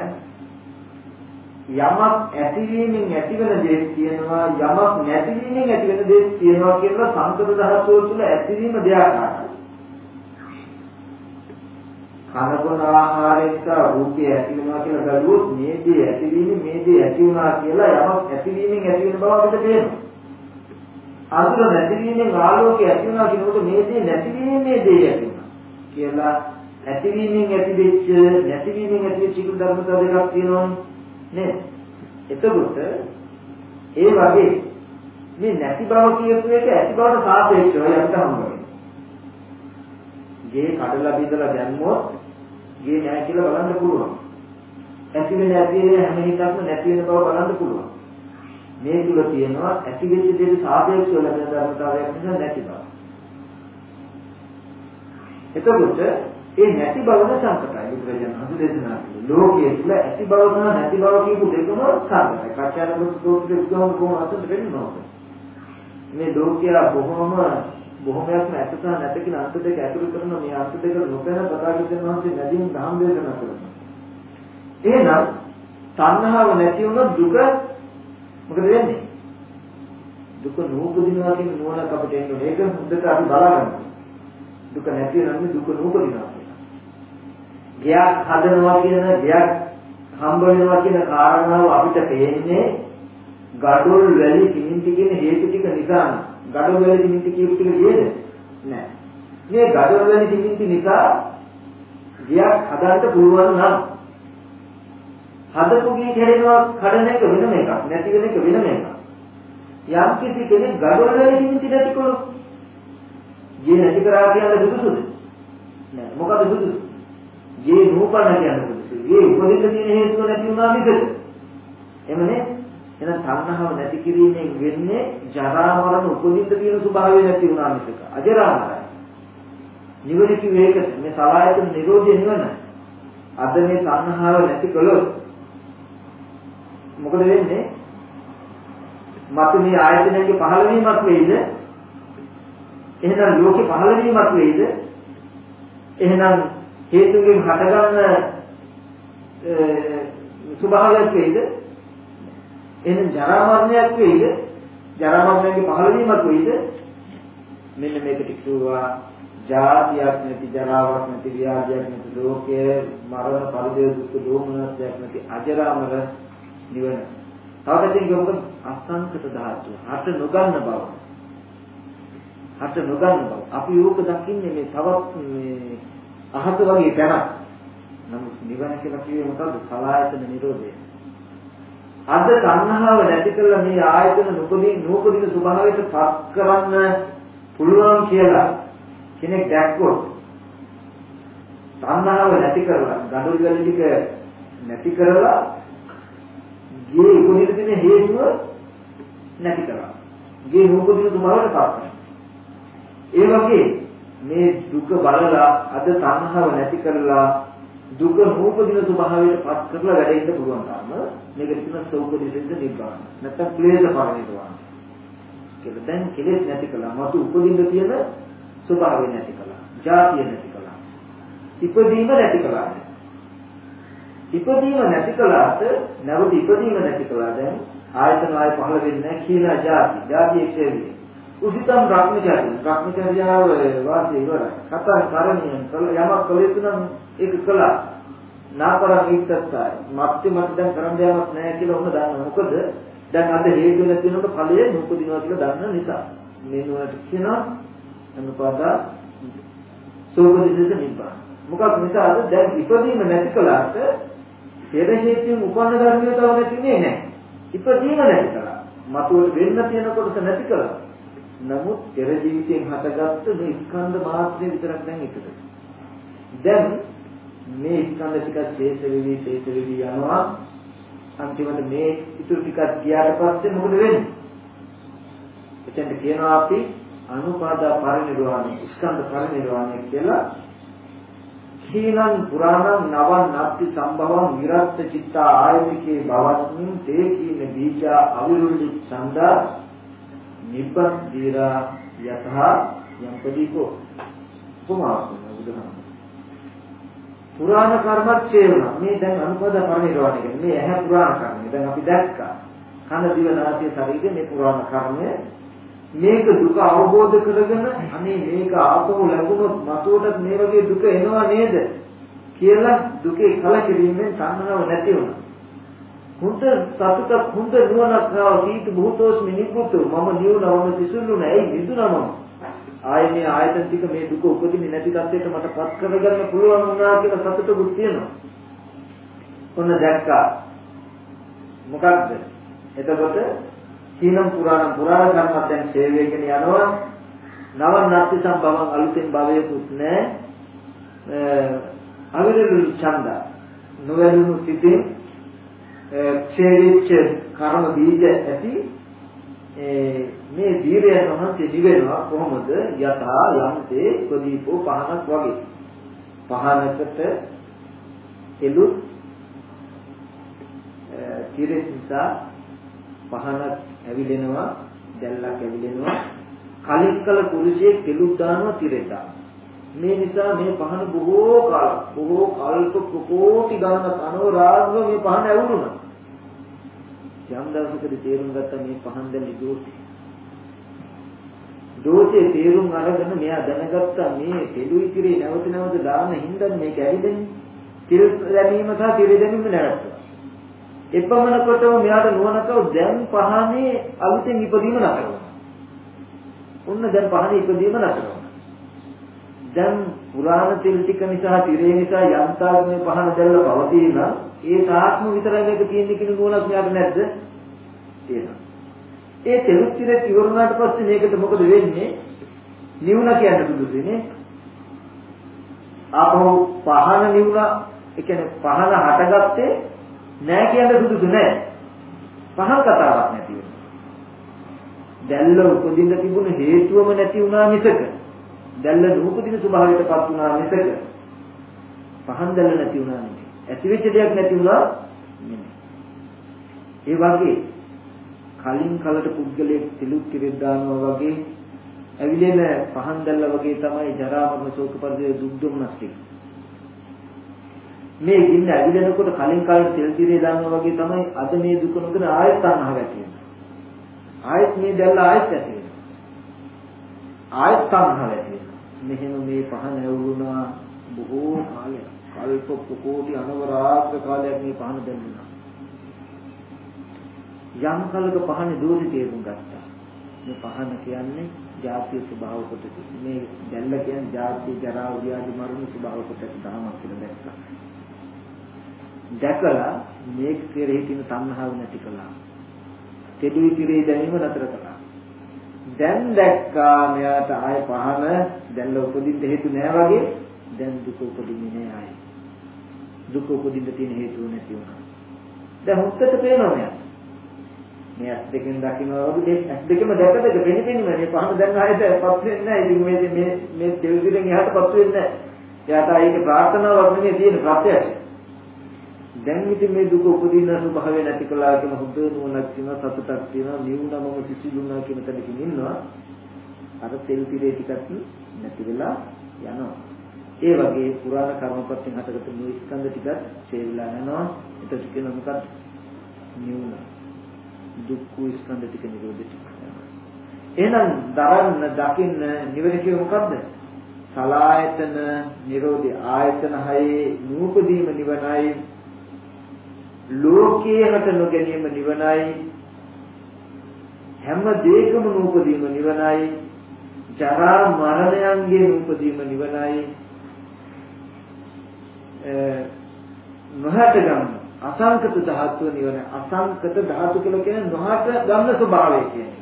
යමක් ඇතිවීමෙන් ඇතිවෙන දේ තියෙනවා යමක් නැතිවීමෙන් ඇතිවෙන දේ තියෙනවා කියලා සංකත ධාතුව තුළ ඇතිවීම දෙආකාරයි. කනබන ආහාරයට රූපය ඇති වෙනවා කියලා බැලුවොත් මේ දේ ඇතිවීම මේ දේ ඇති වුණා කියලා යමක් ඇතිවීමෙන් ඇති වෙන බව අපිට පේනවා. අඳුර නැතිවීමෙන් ආලෝකය ඇති වුණා කියනකොට මේ දේ නැතිවීමෙන් මේ දේ ඇති වුණා කියලා ඇතිවීමෙන් ඇතිවෙච්ච නැතිවීමෙන් ඇතිවෙච්ච චිත්ත ධර්මතා දෙකක් තියෙනවනේ නේද? එතකොට ඒ වගේ මේ නැති බව කියපු එක ඇති බවට සාපේක්ෂව යන්න හම්බ ගේ කඩලා බිඳලා දැම්මොත් ගේ නැහැ කියලා බලන්න පුළුවන්. ඇති වෙන ඇති වෙන හැම එකක්ම නැති වෙන බව බලන්න පුළුවන්. මේ තුල තියෙනවා ඇති වෙච්ච දෙයට සාපේක්ෂව ලැබෙන ධර්මතාවයක් නිසා නැති බව. එතකොට ඒ නැති බවද සංකතයි බුදුරජාණන් වහන්සේ දේශනා කළේ. ලෝකයේ තුල ඇති බව සහ නැති බව කියපු දෙකම සංකතයි. කච්චාරබුත් සූත්‍රයේ උදාහරණ කොහොමද අතට වෙන්නේ මේ ලෝකයා බොහොම බොහොමයක්ම ඇත සහ නැත කියන අන්ත දෙක ඇතුළු කරන මේ අන්ත දෙක නොපැන තථාගතයන් වහන්සේ නැදීම ධම් දේශනා කරනවා. එහෙනම් තණ්හාව නැති වුණොත් දුක මොකද වෙන්නේ? දුක නූපදිනවා කියන නුවණක් අපිට එන්නේ. මේක හොඳට අපි බලගන්න. දුක නැති වෙනන්නේ දුක නූපදිනවා. ගයක් හදනවා කියන ගයක් හම්බ වෙනවා කියන කාරණාව අපිට පේන්නේ gadol වැලි කිමින්ති කියන හේතු ටික නිසා gadol වැලි කිමින්ති කියපු ටික කියද නෑ. මේ gadol වැලි කිමින්ති නිසා ගයක් හදන්න පුළුවන් නම් හදපු ගේ කෙරෙනවා කඩන එක වෙනම එකක් නැති වෙන එක වෙනම එකක්. යම් කිසි කෙනෙක් gadol වැලි කිමින්ති නැතිකොළොත් ගේ නැති කරා කියන්නේ සුදුසුද? නෑ. මොකද සුදුසු? ගේ නූපන්න කියන්නේ සුදුසු. ගේ උපදින්න තියෙන හේතුව නැති වුණා විදිහට එමනේ එහෙනම් තණ්හාව නැති කිරීමෙන් වෙන්නේ ජරා මරණ උපදින්න තියෙන ස්වභාවය නැති වුණා මිසක අජරාමරයි. නිවන කිව්වේ ඒක මේ සලායතන නිරෝධය නිවන. අද මේ තණ්හාව නැති කළොත් මොකද වෙන්නේ? මතු මේ ආයතනයේ පහළ වීමක් වෙයිද? එහෙනම් ලෝකේ පහළ වීමක් වෙයිද? එහෙනම් හේතුන්ගෙන් හටගන්න ස්වභාවයක් වෙයිද? එහෙනම් ජරා මරණයක් වෙයිද? ජරා මරණයගේ පහළවීමක් වෙයිද? මෙන්න මේකට කිව්වා ජාතියක් නැති ජරාවක් නැති ව්‍යාධියක් නැති ලෝකය මරණ පරිදේ දුක් දෝමනස්යක් නැති අජරාමර නිවන. තවකින් ගොමක අසංකත ධාතු. හට නොගන්න බව. හට නොගන්න බව. අපි යෝක දකින්නේ මේ තවත් මේ අහත වගේ තැනක්. නමුත් නිවන කියලා කිව්වේ මොකද්ද? සලායතන නිරෝධය. අද තණ්හාව නැති කරලා මේ ආයතන නුපදින නූපදින ස්වභාවයට පත් කරන්න පුළුවන් කියලා කෙනෙක් දැක්කොත් තණ්හාව නැති කරලා ගඩොල් වල ටික නැති කරලා ගේ උපදින තියෙන හේතුව නැති කරලා ගේ නූපදින ස්වභාවයට පත් කරනවා. ඒ වගේ මේ දුක බලලා අද තණ්හාව නැති කරලා දුක නූපදින ස්වභාවයට පත් කරලා වැඩ ඉන්න පුළුවන් තරම මේක කියන සෞපදිසින්ද නිබ්බාන නැත්නම් ක්ලේශ පරිනිර්වාණ කියලා දැන් කෙලෙස් නැති කළා. මතු උපදින්න තියෙන ස්වභාවය නැති කළා. ජාතිය නැති කළා. ඉපදීම නැති කළා. ඉපදීම නැති කළාට නැවත ඉපදීම නැති කළා දැන් ආයතන ආය පහළ වෙන්නේ නැහැ කියන ජාති. ජාති එක්ෂේවිය උසිතම් භ්‍රමචාරී භ්‍රමචාරියාව වාසය ඉවරයි. කතා කරන්නේ යමක් කළ යුතු නම් ඒක කළා. නාපරම් ඉත්තස්සයි මත්ති මට දැන් කරන්න දෙයක් නැහැ කියලා ඔන්න දන්නවා. මොකද දැන් අද හේතු නැති වෙනකොට ඵලය නුපදිනවා කියලා දන්න නිසා. මේ නුවණට කියනවා අනුපාදා සෝපදිසස නිබ්බාන. මොකක් නිසාද? දැන් ඉපදීම නැති කළාට පෙර හේතුන් උපන්න ධර්මිය තව නැතිනේ නැහැ. ඉපදීම නැති කළා. මතුවට වෙන්න තියෙන කොටස නැති කළා. නමුත් පෙර ජීවිතයෙන් හටගත්තු මේ ස්කන්ධ මාත්‍රේ විතරක් දැන් එකද? දැන් මේ ස්කන්ධ ටික ශේෂ වෙවි ශේෂ වෙවි යනවා. අන්තිමට මේ ඉතුරු ටිකක් ගියාට පස්සේ මොකද වෙන්නේ? එතෙන්ට කියනවා අපි අනුපාදා පරිනිර්වාණය ස්කන්ධ පරිනිර්වාණය කියලා. කීලං පුරාණං නවං නත්ති සම්භවං විරත් චිත්ත ආයතිකේ භවස්මින් තේ කීන බීජා අවිරුද්ධ ඡන්දා නිබ්බන්දීරා යතහ යම්පදීකෝ. උපමාවක් බුදුහාම. පුරාණ කර්මත් ඡේවන මේ දැන් අනුපද පරිනිර්වාණය කියන්නේ මේ ඇහැ පුරාණ කර්මය. දැන් අපි දැක්කා. කන දිව නාසය ශරීරය මේ පුරාණ කර්මය. මේක දුක අවබෝධ කරගෙන අනේ මේක ආපහු ලැබුණොත් මතුවටත් මේ වගේ දුක එනවා නේද? කියලා දුකේ කලකිරීමෙන් තණ්හාව නැති වුණා. හොඳ සතුට හොඳ නුවණක් ආව සීත භූතෝස්මි නිබ්බුතු මම නිවුණා මම සිසුල්ලු නැයි විදුණා මම ආයේ මේ ආයතන ටික මේ දුක උපදින්නේ නැති තත්ත්වයට මටපත් කරගන්න පුළුවන් වුණා කියලා සතුටුකුත් තියෙනවා. ඔන්න දැක්කා. මොකක්ද? එතකොට සීනම් පුරාණ පුරාණ කර්මත් දැන් ඡේවයෙන් යනවා. නව නත්ති සම්භවං අලුතෙන් භවයකුත් නැහැ. අවිරලු ඡන්ද නොවැළුණු සිටින් ක්ෂේවිච්ච කර්ම බීජ ඇති මේ දීර්යයන් වහන්සේ දිවෙනවා කොහොමද? යථා යම්තේ ප්‍රදීපෝ පහනක් වගේ. පහනකට එළු තිරෙස් නිසා පහනක් ඇවිලෙනවා දැල්ලක් ඇවිලෙනවා. කලින් කල පුරුෂයෙක් කෙලුක් දානවා තිරෙට මේ නිසා මේ පහන බොහෝ කාල බොහෝ කල්ප කෝටි ගණනක් අනවරාග්ව මේ පහන ඇවුරුණා යම් දවසකදී තේරුම් ගත්තා මේ පහන් දැන් දෝෂي. දෝෂේ තේරුම් අරගෙන මෙයා දැනගත්තා මේ තෙළු ඉතිරේ නැවත නැවත දාන හින්දා මේක ඇවිදෙන්නේ. තිර දැමීම සහ තිර දැමීම නැවතුණා. එපමණකටම මෙයාට නුවණකව දැන් පහනේ අලුතෙන් ඉපදීම නැතරනවා. ඔන්න දැන් පහනේ ඉපදීම නැතරනවා. දැන් පුරාණ තෙල් ටික නිසා තිරේ නිසා යන්තාක් මේ පහන දැල්ල පවතින ඒ තාක්ම විතරයි මේක තියෙන්නේ කියන නුවණක් මෙයාට නැද්ද? තියෙනවා. ඒ තෙලුත් තිරේ ඉවරුණාට පස්සේ මේකට මොකද වෙන්නේ? නිවුණ කියන්න සුදුසුනේ. ආපහු පහන නිවුණ ඒ කියන්නේ පහන හටගත්තේ නෑ කියන්න සුදුසු නෑ. පහන් කතාවක් නැති වෙනවා. දැල්ල උපදින්න තිබුණ හේතුවම නැති වුණා මිසක දැල්ල නූපදින ස්වභාවයටපත් වුණා මිසක පහන් දැල්ල නැති වුණා නෙමෙයි. ඇති වෙච්ච දෙයක් නැති වුණා නෙමෙයි. ඒ වගේ කලින් කලට පුද්ගලයෙක් තිලුක් කිරෙත් දානවා වගේ ඇවිලෙන පහන් දැල්ල වගේ තමයි ජරා මරණ ශෝක පරිදේ දුක් දුම්නස් ටික. මේ ගින්න ඇවිලෙනකොට කලින් කලට තෙල් තිරේ දානවා වගේ තමයි අද මේ දුක නොදෙන ආයත් තණ්හාව ඇති වෙනවා. ආයත් මේ දැල්ල ආයත් ඇති වෙනවා. ආයත් තණ්හාව ඇති වෙනවා. මෙහෙම මේ පහන ඇවුරුණා බොහෝ කාලයක්. කල්ප කෝටි අනවරාත්‍ර කාලයක් මේ පහන දැම්මුණා. යම් කලක පහනේ දෝෂි තේරුම් ගත්තා. මේ පහන කියන්නේ ජාතිය ස්වභාව කොටස. මේ දැල්ල කියන්නේ ජාතිය ජරා ව්‍යාධි මරණ ස්වභාව කොටස දහමක් කියලා දැක්කා. දැකලා මේ කෙරෙහි තියෙන තණ්හාව නැති කළා. කෙඩුවි කෙරෙහි දැනීම නතර කළා. දැන් දැක්කා මෙයාට ආය පහන දැන්ල උපදින්න හේතු නෑ වගේ දැන් දුක උපදින්නේ නෑ ආයි. දුක උපදින්න තියෙන හේතුව නැති වුණා. දැන් හුත්තට පේනවා මෙයාට. මේ ඇස් දෙකෙන් දකින්නවා වගේ ඇස් දෙකම දැක දැක වෙනිපින්ම මේ පහන දැන් ආයෙත් පත් වෙන්නේ නැහැ. ඉතින් මේ මේ මේ දෙවිදිනෙන් එහාට පත් වෙන්නේ නැහැ. එයාට ආයේ ප්‍රාර්ථනාවක් නෙමෙයි තියෙන ප්‍රත්‍යක්ෂ. දැන් ඉතින් මේ දුක උපදින ස්වභාවය නැති කළා කියන හොඳ නුවණක් තියෙනවා සතුටක් තියෙනවා නිවුණමම සිසිලුණා කියන තැනකින් ඉන්නවා. අර තෙල් පිරේ ටිකක් නැති වෙලා යනවා. ඒ වගේ පුරාණ කර්මපත්‍යෙන් හටගත්තු මේ ස්කන්ධ ටිකත් ඡේවිලා යනවා. එතකොට කියන මොකක්ද? නිවුණ. දුක්ඛ ස්කන්ධ ටික නිරෝධ ටික. එහෙනම් දරන්න දකින්න නිවන කියේ මොකද්ද? සලායතන නිරෝධي ආයතන හයේ නූපදීම නිවනයි ලෝකයේ හට නොගැනීම නිවනයි. හැම දෙයකම නූපදීම නිවනයි. ජරා මරණයන්ගේ නූපදීම නිවනයි. නොහට ගන්න අසංකත ධාතුව නිවන. අසංකත ධාතු කියලා කියන්නේ නොහට ගන්න ස්වභාවය කියන්නේ.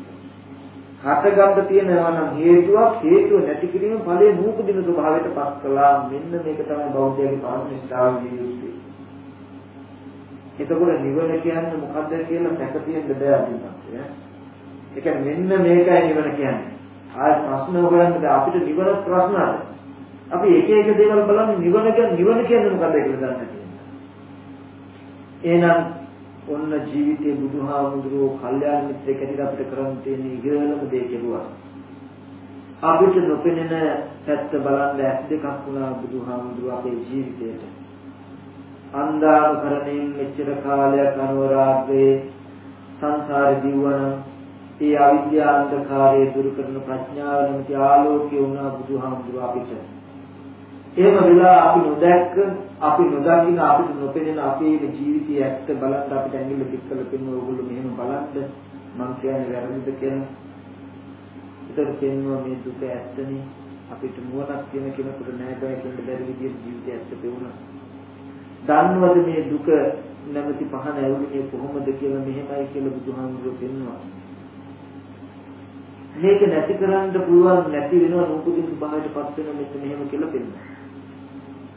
හට ගන්න තියෙනවා නම් හේතුවක් හේතුව නැති කිරීම ඵලයේ නූපදින ස්වභාවයට පත් කළා. මෙන්න මේක තමයි බෞද්ධයාගේ පාරමිතාව ජීවිතය. එතකොට නිවන කියන්නේ මොකද්ද කියලා සැක තියෙන්න බෑ අදින්පත්. ඒ කියන්නේ මෙන්න මේකයි නිවන කියන්නේ. ආය ප්‍රශ්න හොයන්න අපිට නිවන ප්‍රශ්න අද. අපි එක එක දේවල් බලන්නේ නිවන කියන්නේ නිවන කියන්නේ මොකද්ද කියලා දන්නේ නැහැ. එහෙනම් ඔන්න ජීවිතේ බුදුහාමුදුරුවෝ කල්යාණ මිත්‍රයෙක් ඇටියට අපිට කරන් තියෙන ඉහළම දේ කෙරුවා. අපිට නොපෙනෙන පැත්ත බලන්න ඇස් දෙකක් වුණා බුදුහාමුදුරුවෝ අපේ ජීවිතේට. අන්දානුකරණයෙන් මෙච්චර කාලයක් අනුරාග්‍රේ සංසාරේ දිවවන ඒ අවිද්‍යා අන්ධකාරය දුරු කරන ප්‍රඥාව නැමැති ආලෝකය වුණා බුදුහාමුදුරුවෝ අපිට. එහෙම වෙලා අපි නොදැක්ක අපි නොදකින අපිට නොපෙනෙන අපේ ජීවිතයේ ඇත්ත බලන්න අපිට ඇඟිල්ල පිටකල පෙන්න ඕගොල්ලෝ මෙහෙම බලන්න මම කියන්නේ වැරදිද කියලා විස්තර පෙන්වුවා මේ දුක ඇත්තනේ අපිට නුවණක් තියෙන කෙනෙකුට නෑ බෑ කියන බැරි විදිහට ජීවිතය ඇත්ත පෙවුණා. දන්නවද මේ දුක නැමැති පහන ඇවිල්න්නේ කොහොමද කියලා මෙහෙමයි කියලා බුදුහාමුදුරුවෝ පෙන්වුවා. මේක නැති කරන්න පුළුවන් නැති වෙනවා නූපදින් ස්වභාවයට පත් වෙන මෙන්න මෙහෙම කියලා පෙන්වනවා.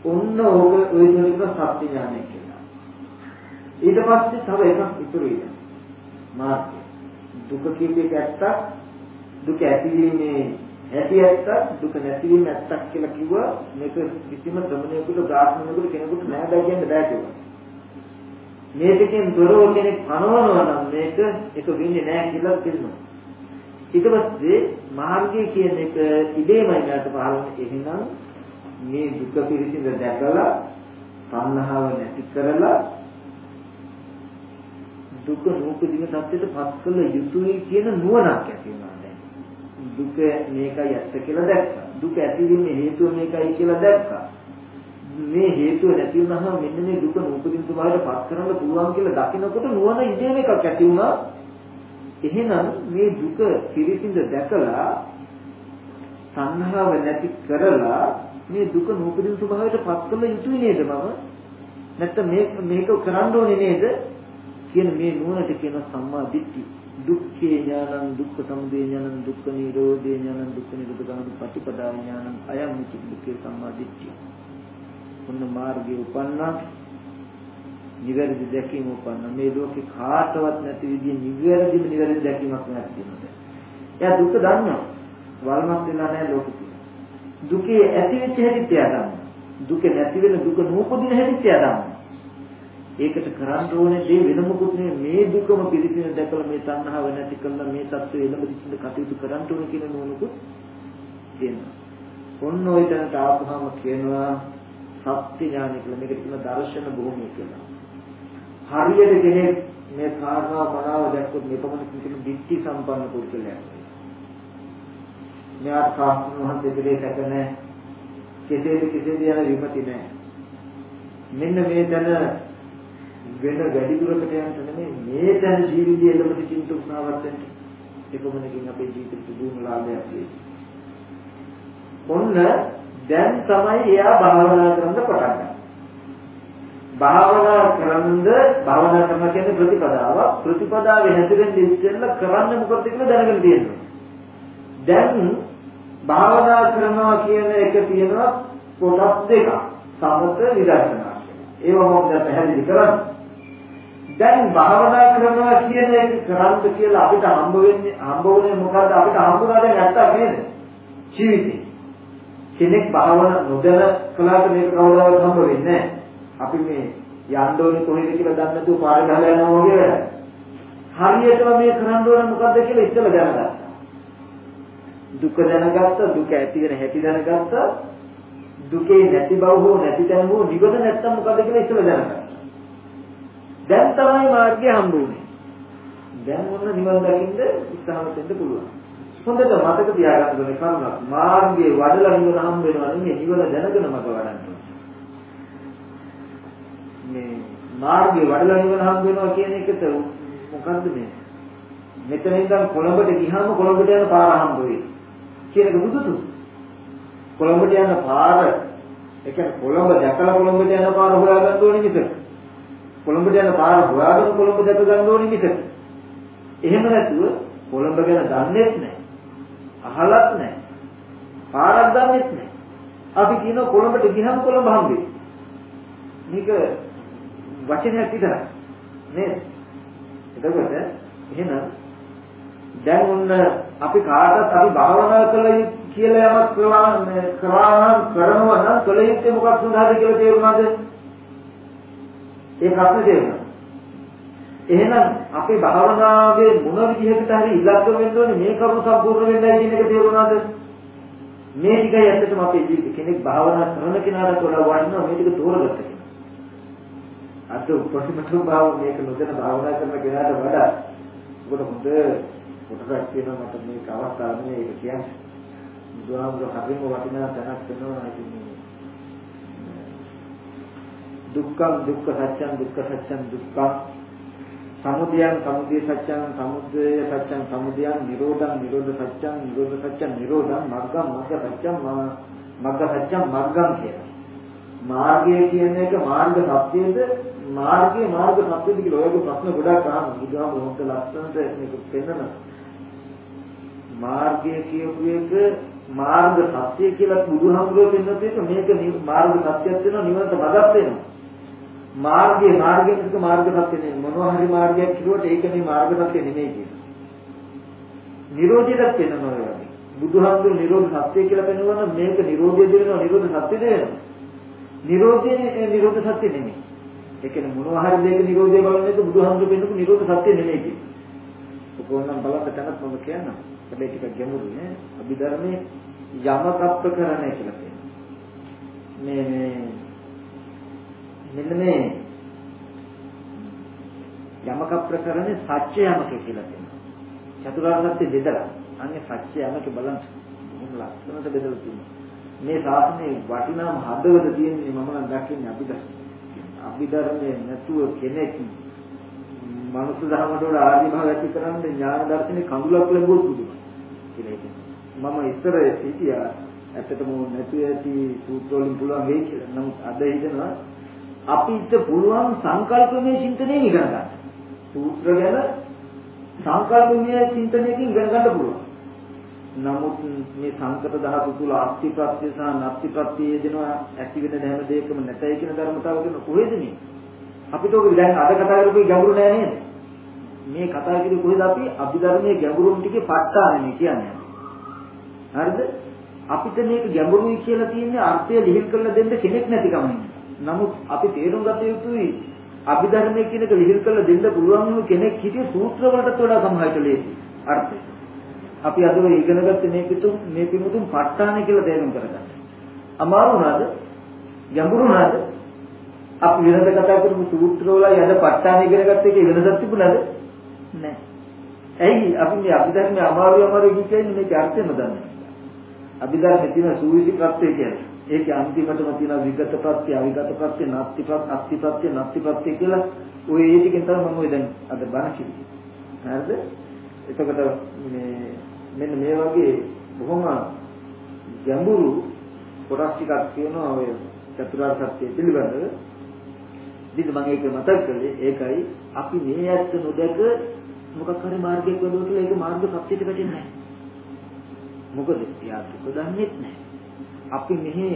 ඔන්න ඕක ඔය දෙනක සත්‍ය ඥානය කියලා. ඊට පස්සේ තව එකක් ඉතුරු වෙනවා. මාර්ගය. දුක කියපේක ඇත්තක් දුක ඇතිවීමේ ඇති ඇත්තක් දුක නැතිවීම ඇත්තක් කියලා කිව්වා මේක කිසිම ශ්‍රමණයෙකුට බ්‍රාහ්මණයෙකුට කෙනෙකුට නෑ බෑ කියන්න බෑ කිව්වා. මේ දෙකෙන් දොරව කෙනෙක් පනවනවා නම් මේක එක වෙන්නේ නෑ කියලා කියනවා. ඊට පස්සේ මාර්ගය කියන එක ඉබේමයි යාට පහළ එහෙනම් මේ දුක පිළිසිඳ දැකලා සංහාව නැති කරලා දුක නූපදින සත්‍යයට පත් කළ යුතුයි කියන නුවණක් ඇති වෙනවා දැන්. දුක මේකයි ඇත්ත කියලා දැක්කා. දුක ඇතිවෙන්නේ හේතුව මේකයි කියලා දැක්කා. මේ හේතුව නැති වුනහම මෙන්න මේ දුක නූපදින ස්වභාවයට පත් කරන්න පුළුවන් කියලා දකිනකොට නුවණ ඉදීම එකක් ඇති වුණා. එහෙනම් මේ දුක පිළිසිඳ දැකලා සංහාව නැති කරලා මේ දුක නූපදින ස්වභාවයට පත් කළ යුතුයි නේද මම? නැත්නම් මේක මේක කරන්න ඕනේ නේද? කියන මේ නුවණට කියන සම්මා දිට්ඨි දුක්ඛේ ඥානං දුක්ඛ සමුදය ඥානං දුක්ඛ නිරෝධේ ඥානං දුක්ඛ නිරෝධ ගාමී ප්‍රතිපදා ඥානං අයම් මිච්ඡ දුක්ඛේ සම්මා දිට්ඨිය. ඔන්න මාර්ගයේ උපන්නා නිවැරදි දැකීම උපන්නා මේ ලෝකේ කාටවත් නැති විදිහේ නිවැරදිම නිවැරදි දැකීමක් නැති වෙනවා. එයා දුක දන්නවා. වල්මත් වෙලා නැහැ ලෝකෙ. දුකේ ඇති වෙච්ච හැටි එයා දන්නවා. දුක නැති වෙන දුක නූපදින හැටි එයා දන්නවා. ඒකට කරන්න ඕනේ දේ වෙන මොකුත් මේ දුකම පිළිසින දැකලා මේ තණ්හාව නැති කරලා මේ தත්ත්වය එළඹ දිසින්න කටයුතු කරන්න ඕනේ කියන නෝනකුත් තියෙනවා. ඔන්න ඔය තැනට ආපුහම කියනවා සත්‍ය ඥානය කියලා. මේකට කියන දර්ශන භූමිය කියලා. හරියට කෙනෙක් මේ කාරණාව මනාව දැක්කොත් මෙපමණ කියන දිට්ඨි සම්පන්න පුද්ගලයෙක්. මෙයාට සාස්ත්‍ර මහන්සිය පිළේ සැක නැහැ. කෙසේද කෙසේද යන විමති නැහැ. මෙන්න මේ තැන වෙන වැඩි දුරකට යන්න නෙමෙයි මේ තැන ජීවිතයේ එළඹ සිටින්න උත්සාහවත් වෙන්න. ඒකමනකින් අපේ ජීවිතේ දුණු ලාභයක් වෙයි. ඔන්න දැන් තමයි එයා භාවනා කරන්න පටන් ගන්නේ. භාවනා කරන්ද භාවනා කරන කියන්නේ ප්‍රතිපදාව. ප්‍රතිපදාවේ හැදෙන්න ඉස්සෙල්ලා කරන්න මොකද කියලා දැනගෙන තියෙනවා. දැන් භාවනා කරනවා කියන එක තියෙනවා කොටස් දෙකක්. සමත විදර්ශනා. ඒව මොකද පැහැදිලි කරන්නේ? දැන් භාවනා කරනවා කියන එක කරන්න කියලා අපිට හම්බ වෙන්නේ හම්බ වුණේ මොකද්ද? අපිට හම්බුනාද නැත්තම් නේද? ජීවිතේ. කෙනෙක් භාවනා නොදැන කලාට මේක කවදාවත් හම්බ වෙන්නේ අපි මේ යන්න ඕනේ කොහෙද කියලා දන්නේ නැතුව පාර ගහලා යනවා වගේ වැඩ. හරියටම මේ කරන්න ඕනේ මොකද්ද කියලා ඉස්සෙල්ලා දැනගත්තා. දුක දැනගත්ත දුක ඇති වෙන හැටි දැනගත්ත දුකේ නැති බව හෝ නැති තැන හෝ නිවන නැත්තම් මොකද්ද කියලා ඉස්සෙල්ලා දැනගත්තා. දැන් තමයි මාර්ගය හම්බුනේ. දැන් මොන නිවන් දකින්න උත්සාහවත් වෙන්න පුළුවන්. හොඳට මතක තියාගන්න ඕනේ කරුණක්. මාර්ගයේ වඩලා නිවන හම්බ වෙනවා නෙමෙයි නිවන දැනගෙන මඟ වඩන්න මේ මාර්ගයේ වඩලා නිවන හම්බ වෙනවා කියන එකට මොකද්ද මේ? මෙතන ඉඳන් කොළඹට ගියාම කොළඹට යන පාර හම්බ වෙයි. කියන එක බුදුතු. කොළඹට යන පාර ඒ කියන්නේ කොළඹ දැකලා කොළඹට යන පාර හොයාගන්න ඕනේ මිසක් කොළඹට යන පාර හොයාගෙන කොළඹ දැක ගන්න ඕනේ මිසක. එහෙම නැතුව කොළඹ ගැන දන්නේත් නැහැ. අහලත් නැහැ. පාරක් දන්නේත් නැහැ. අපි කියනවා කොළඹට ගියහම කොළඹ හම්බෙයි. මේක වචනයක් විතරයි. නේද? එතකොට එහෙනම් දැන් ඔන්න අපි කාටත් අපි භාවනා කළ කියලා යමක් කරනවා නම් කරනවා නම් කළ යුත්තේ මොකක් සඳහාද කියලා තේරුණාද? ඒ ප්‍රශ්නේ තේරුණා. එහෙනම් අපේ භාවනාවේ මොන විදිහකට හරි ඉලක්ක වෙන්න ඕනේ මේ කරුණ සම්පූර්ණ වෙන්නයි කියන එක තේරුණාද? මේ ටිකයි ඇත්තටම අපේ ජීවිතේ කෙනෙක් භාවනා කරන කෙනාට වඩා වටිනවා මේ ටික තෝරගත්ත කෙනා. අද උපරිමතු භාව මේක නොදැන භාවනා කරන කෙනාට වඩා ඔකට හොඳ කොටසක් තියෙනවා මට මේක අවස්ථාවක් නෙවෙයි ඒක කියන්නේ. බුදුහාමුදුරුවෝ හරිම වටිනා තැනක් වෙනවා ඉතින් දුක්ඛං දුක්ඛ සත්‍යං දුක්ඛ සත්‍යං දුක්ඛං සමුදයං සමුදය සත්‍යං සමුදය සත්‍යං සමුදයං නිරෝධං නිරෝධ සත්‍යං නිරෝධ සත්‍යං නිරෝධං මග්ගං මග්ග සත්‍යං මග්ග සත්‍යං මග්ගං කියලා. මාර්ගය කියන එක මාර්ග සත්‍යයේද මාර්ගයේ මාර්ග සත්‍යද කියලා ඔයගොල්ලෝ ප්‍රශ්න ගොඩක් අහනවා. බුදුහාමුදුරුවෝ හොඳ ලස්සනට මේක පෙන්නනවා. මාර්ගය කියපු එක මාර්ග සත්‍ය කියලා බුදුහාමුදුරුවෝ පෙන්නන එක මේක මාර්ග සත්‍යයක් වෙනවා නිවනට මඟක් වෙනවා. මාර්ගයේ මාර්ගයෙන් එක මාර්ග සත්‍ය නෙමෙයි මොනවා හරි මාර්ගයක් කිරුවට ඒක නෙමෙයි මාර්ග සත්‍ය නෙමෙයි කියන්නේ. නිරෝධයට පෙන්නනවා වගේ. බුදුහාමුදුරුවෝ නිරෝධ සත්‍ය කියලා පෙන්වනවා මේක නිරෝධය දෙනවා නිරෝධ සත්‍ය දෙනවා. නිරෝධයේ නිරෝධ සත්‍ය නෙමෙයි. ඒ කියන්නේ මොනවා හරි දෙයක නිරෝධය බලන එක බුදුහාමුදුරුවෝ පෙන්නපු නිරෝධ සත්‍ය නෙමෙයි කියන්නේ. ඔකෝනම් බලන්න තැනක් මම කියන්නම්. හැබැයි ටිකක් ගැඹුරු නේ. අභිධර්මයේ යමක ප්‍රකරණය කියලා කියනවා. මේ මේ මෙන්න මේ යමක ප්‍රකරණේ සත්‍ය යමක කියලා කියනවා. චතුරාර්ය සත්‍ය බෙදලා. අන්නේ සත්‍ය යමක බලන්න. මොන ලස්සනට බෙදලා තියෙනවා. මේ ශාසනයේ වටිනාම හදවත තියෙන්නේ මම නම් දකින්නේ අභිධර්ම. අභිධර්මයේ නැතුව කෙනෙක් මනුස්ස ධර්මයට වඩා ආදි භාව ඇති කරන්නේ ඥාන දර්ශනේ කඳුලක් ලැබුවොත් බුදුම කියලා හිතෙනවා. මම ඉස්සර හිතියා ඇත්තටම නැති ඇති සූත්‍ර වලින් පුළුවන් වෙයි කියලා. නමුත් අද හිතනවා අපිට පුළුවන් සංකල්පමය චින්තනයෙන් ඉගෙන ගන්න. සූත්‍ර ගැන සංකල්පමය චින්තනයකින් ඉගෙන ගන්න පුළුවන්. නමුත් මේ සංකත ධාතු තුල අස්ති ප්‍රත්‍ය සහ නත්ති ප්‍රත්‍ය යෙදෙනවා ඇති වෙන හැම දෙයකම නැතයි කියන ධර්මතාව කියන කොහෙද මේ? අපිට ඔක දැන් අද කතා කරපු ගැඹුරු නෑ නේද? මේ කතා කරේ කොහෙද අපි අභිධර්මයේ ගැඹුරුන් ටිකේ ප ဋ ාණනේ කියන්නේ. හරිද? අපිට මේක ගැඹුරුයි කියලා තියෙන්නේ අර්ථය ලිහිල් කරලා දෙන්න කෙනෙක් නැතිකම නමුත් අපි තේරුම් ගත යුතුයි අභිධර්මයේ කියන එක ලිහිල් කරලා දෙන්න පුළුවන් වූ කෙනෙක් හිටිය සූත්‍ර වලටත් වඩා සමහරට ලේසි අර්ථය. අපි අද ඔය ඉගෙන ගත්තේ මේ පිටු මේ පිටුතුන් ප ဋ ාණේ කියලා තේරුම් කරගන්න. අමාරු නේද? ගැඹුරු නේද? අපි වෙනද කතා කරපු සූත්‍ර වල යද ප ဋ ාණේ ඉගෙන ගත්ත එකේ වෙනසක් තිබුණාද? නැහැ. ඇයි අපි මේ අභිධර්මයේ අමාරු අමාරු කියන්නේ මේක අර්ථයම දන්නේ. අභිධර්මයේ තියෙන සූවිසි ප්‍රත්‍ය කියන්නේ. ඒකේ අන්තිමටම තියෙන විගත ප්‍රත්‍ය, අවිගත ප්‍රත්‍ය, නාත්ති ප්‍රත්‍ය, අත්ති ප්‍රත්‍ය, නාත්ති ප්‍රත්‍ය කියලා ඔය ඒ ටිකෙන් තමයි මම ඔය දැන් අද බණ කිව්වේ. හරිද? එතකොට මේ මෙන්න මේ වගේ බොහොම ගැඹුරු කොටස් ටිකක් තියෙනවා ඔය චතුරාර්ය සත්‍ය පිළිබඳව. ඉතින් මම ඒක මතක් කළේ ඒකයි අපි මේ ඇත්ත නොදැක මොකක් හරි මාර්ගයක් වලට ඒක මාර්ග සත්‍යයට වැටෙන්නේ නැහැ. මොකද එයා දුක දන්නේ නැහැ. අපි මෙහි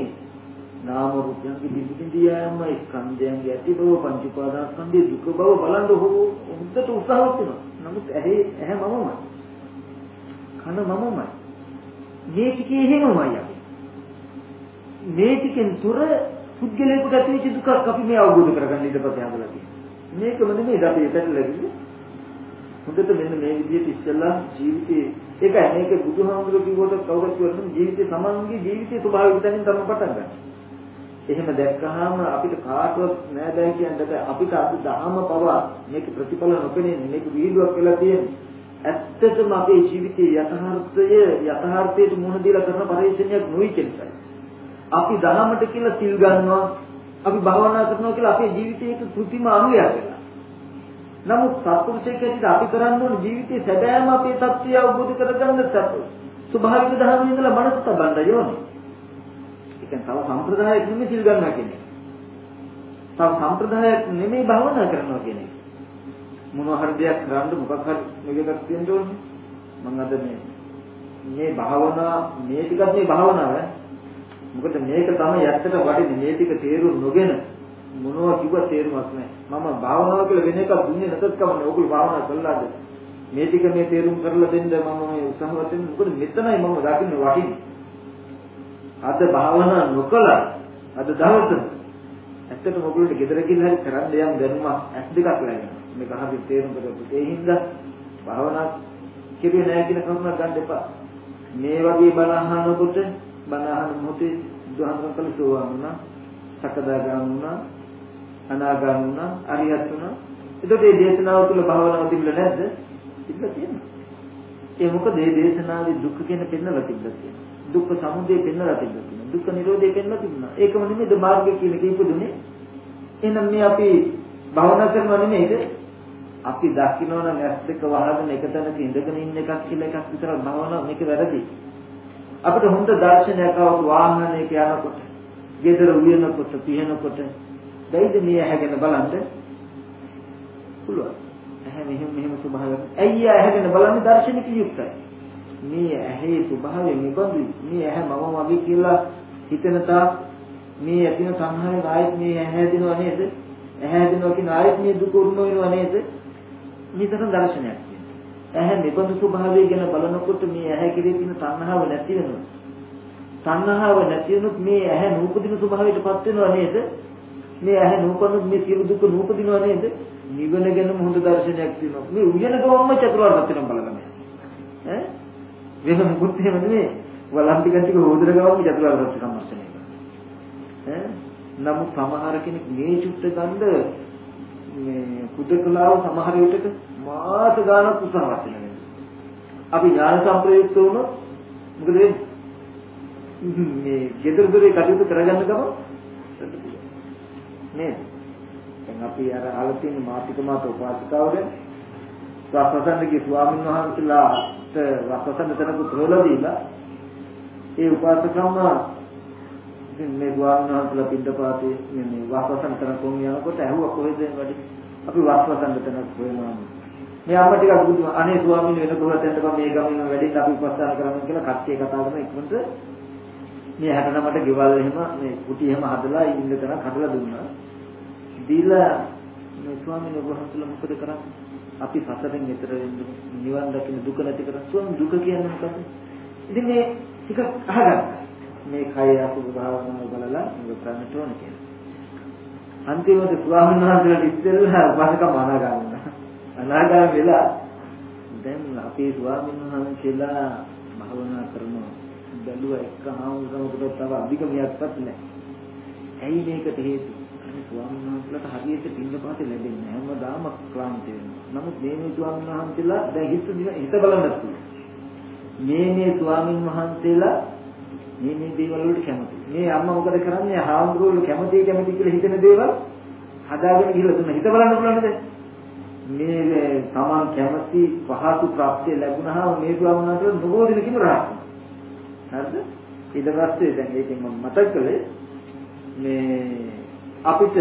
නාම රූපයන්ගේ දිවිදියාම ස්කන්ධයන්ගේ ඇති බව පංච උපාදානස්කන්ධයේ දුක බව බලන් හොඳට උත්සාහවත් වෙනවා. නමුත් ඇහි ඇහැ මමමයි. කන මමමයි. මේ ටිකේ එහෙමමයි අපි. මේ ටිකෙන් තුර පුද්ගලයෙකුට ඇතිවෙච්ච දුකක් අපි මේ අවබෝධ කරගන්න ඉඩපත හදලා තියෙනවා. මේකම නෙමෙයි අපි එතන ලැබෙන්නේ. හොඳට මෙන්න මේ විදිහට ඉස්සෙල්ලා ජීවිතේ ඒකයි මේක බුදුහාමුදුරුවෝ කිව්වට කවුරුත් කියවන ජීවිතේ තමන්ගේ ජීවිතයේ ස්වභාවය විතරින් තමයි පටන් ගන්න. එහෙම දැක්කහම අපිට කාටවත් නෑ දැන් කියන්නේ අපිට අද දහම පවා මේක ප්‍රතිඵල නොපෙනෙන්නේ මේක වීඩියෝක් වෙලා තියෙන්නේ. ඇත්තටම අපේ ජීවිතයේ යථාර්ථය යථාර්ථයට මුහුණ දීලා කරන පරිශ්‍රණයක් නොයි කියනයි. අපි දහමට කියලා සිල් ගන්නවා අපි භාවනා කරනවා කියලා අපේ ජීවිතයේ කෘතිම අනුයක් වෙනවා. නමුත් සත්පුරුෂයෙක් ඇතුළත අපි කරන්න ඕන ජීවිතයේ සැබෑම අපේ தත්ත්වය අවබෝධ කරගන්න ස්වභාවික ධර්මයෙන් ඉඳලා මනස තබන්න ඕනේ. ඒ කියන්නේ තව සම්ප්‍රදායක් නෙමෙයි සිල් ගන්නවා කියන්නේ. තව සම්ප්‍රදායක් නෙමෙයි භවනා කරනවා කියන්නේ. මොනවා හරි දෙයක් කරන්න මොකක් හරි මේකක් තියෙන්න ඕනේ. මම අද මේ මේ භාවනා මේ ටිකත් මේ භාවනාව මොකද මේක තමයි ඇත්තට වටින්නේ මේ ටික තේරුම් නොගෙන මොනවා කිව්ව තේරුමක් නැහැ. මම භාවනාව කියලා වෙන එකක් දුන්නේ නැතත් කමන්නේ. ඕගොල්ලෝ භාවනා කළාද? මේ ටික මේ තේරුම් කරලා දෙන්න මම මේ උත්සාහවත් වෙන්නේ. මොකද මෙතනයි මම දකින්නේ වටින්නේ. අද භාවනා නොකලා අද දවසේ ඇත්තටම ඔයගොල්ලෝ ගෙදර ගිහින් හරි කරන්න යම් දැනුමක් ඇස් දෙකක් ලැබෙනවා. මේක හරි තේරුම් කරගන්න. ඒ හින්දා භාවනා කෙරුවේ නැහැ කියන කරුණක් ගන්න එපා. මේ වගේ බණ අහනකොට බණ අහන මොහොතේ දුහමන කළ සෝවාන් වුණා, සකදාගාම වුණා, අනාගාම වුණා, අරියත් වුණා. එතකොට මේ දේශනාව තුළ භාවනාව තිබුණේ නැද්ද? තිබ්බා තියෙනවා. ඒ මොකද මේ දේශනාවේ දුක් කියන පෙන්නලා තිබ්බා තියෙනවා. දුක්ඛ සමුදය පෙන්නලා තිබ්බා තියෙනවා. දුක්ඛ නිරෝධය පෙන්නලා තිබුණා. ඒකම නෙමෙයි මාර්ගය කියන එක ඉපදුනේ. එහෙනම් මේ අපි භාවනා කරනවා නෙමෙයිද? අපි දකින්න නම් ඇස් දෙක වහගෙන එක තැනක ඉඳගෙන ඉන්න එකක් කියලා එකක් විතරක් නවනවා මේක වැරදි. අපිට හොඳ දර්ශනයක් આવුත් වාහනයක යනකොට, ගෙදර උයනකොට, පිහනකොට දෙයිද මේ ඇහැගෙන බලන්න පුළුවන්. ඇහැ මෙහෙම මෙහෙම ස්වභාවයක්. ඇයි ඇහැගෙන බලන්නේ දර්ශනික යුක්තයි. මේ ඇහි ස්වභාවය නිබඳුයි. මේ ඇහැ මම වගේ කියලා හිතන තාක් මේ ඇතින සංහාරය ආයෙත් මේ ඇහැ දිනව නේද? ඇහැ දිනව කියන ආයෙත් මේ දුක උරුම වෙනව නේද? නිතර දර්ශනයක් ඇහැ නිබඳු ස්වභාවය ගැන බලනකොට මේ ඇහැ කෙරේ තියෙන තණ්හාව නැති වෙනවා. තණ්හාව නැති වුණොත් මේ ඇහැ නූපදින ස්වභාවයටපත් වෙනව නේද? මේ ඇහැ නූපනොත් මේ සියලු දුක නූපදිනව නේද? නිවන ගැන හොඳ දර්ශනයක් තියෙනවා. මේ උයන ගමම චතුරාර්ය සත්‍යනම් බලගන්න. ඈ? වෙන මුකුත් එහෙම නෙමෙයි. වලම් ටික ටික හොදර ගමම චතුරාර්ය සත්‍ය සම්මර්ෂණය කරනවා. ඈ? නමුත් සමහර කෙනෙක් මේ චුට්ට ගන්න මේ කුදකලාව සමහර විටක මාස ගානක් උත්සාහවත් වෙනවා. අපි ඥාන සම්ප්‍රයුක්ත වුණොත් මොකද වෙන්නේ? මේ ගෙදර දොරේ කටයුතු කරගන්න ගම නේද? දැන් අපි අර අහලා තියෙන මාතික මාත උපාසිකාවද? වස්සසන්දගේ ස්වාමීන් වහන්සේලාට වස්සසන්ද තනකුත් හොයලා දීලා ඒ උපාසකම්ම ඉතින් මේ ස්වාමීන් වහන්සේලා පිටපාතේ මේ වස්සසන්ද තනකොන් යනකොට ඇහුවා කොහෙද වැඩි? අපි වස්සසන්ද තනක් හොයනවා මේ අම්ම ටිකක් බුදු අනේ ස්වාමීන් වෙන කොහෙද යන්න බෑ මේ ගමින් වැඩිට අපි උපස්ථාන කරමු කියලා කට්ටිය කතා කරන ඉක්මනට මේ 69ට ගෙවල් එහෙම මේ කුටි එහෙම හදලා ඉන්න තරම් හදලා දුන්නා දීලා මේ ස්වාමීන් වහන්සේලා මොකද කරන්නේ? අපි සසරෙන් එතර වෙන්න නිවන් දකින්න දුක නැති කර ස්වාමීන් දුක කියන්නේ මොකද? ඉතින් මේ ටික අහගන්න. මේ කය අසුභ භාවනාව බලලා මේක කරන්නට ඕන කියලා. අන්තිමට ස්වාමීන් වහන්සේලා ඉස්සෙල්ලා උපසකම අනාගන්න. අනාගම වෙලා දැන් අපේ ස්වාමීන් වහන්සේලා භාවනා කරනවා. බැලුවා එක්ක හාමුදුරුවෝ තව අධිකමියක්වත් නැහැ. ඇයි මේකට හේතුව? අනේ ස්වාමීන් වහන්සේලාට හරියට පින්නපාතේ ලැබෙන්නේ නැහැ. හැමදාම ක්ලාන්ත වෙනවා. නමුත් මේ මේ ස්වාමීන් වහන්සේලා දැන් හිත හිත බලන්නත් මේ මේ ස්වාමීන් වහන්සේලා මේ මේ දේවල් වලට කැමති. මේ අම්මා මොකද කරන්නේ? හාමුදුරුවෝ කැමති කැමති කියලා හිතන දේවල් හදාගෙන ගිහලා තුන හිත බලන්න පුළුවන්ද? මේ තමන් කැමති පහසු ප්‍රාප්තිය ලැබුණාම මේ ස්වාමීන් වහන්සේලා නොබෝ දිනකින් රහත්. හරිද? ඊට පස්සේ දැන් ඒකෙන් මම මතක් කළේ මේ අපිට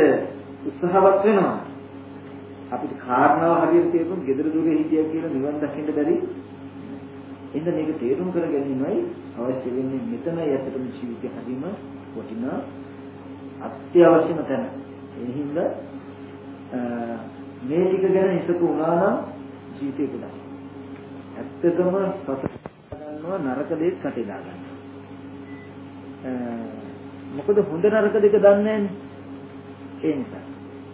උත්සාහවත් වෙනවා. අපිට කාරණාව හරියට තේරුම් gedara dure හිටියා කියලා නිවන් දකින්න බැරි. එහෙනම් මේක තේරුම් කර ගැනීමයි අවශ්‍ය වෙන්නේ මෙතනයි ඇත්තටම ජීවිතය හැදීම වටිනා අත්‍යවශ්‍යම තැන. ඒ හින්දා මේ ටික ගැන හිතපු වුණා නම් ජීවිතේ ගොඩක්. ඇත්තටම පස ගන්නවා නරක දෙයක් කටේ දාගන්න. මොකද හොඳ නරක දෙක දන්නේ නැන්නේ. ඒ නිසා.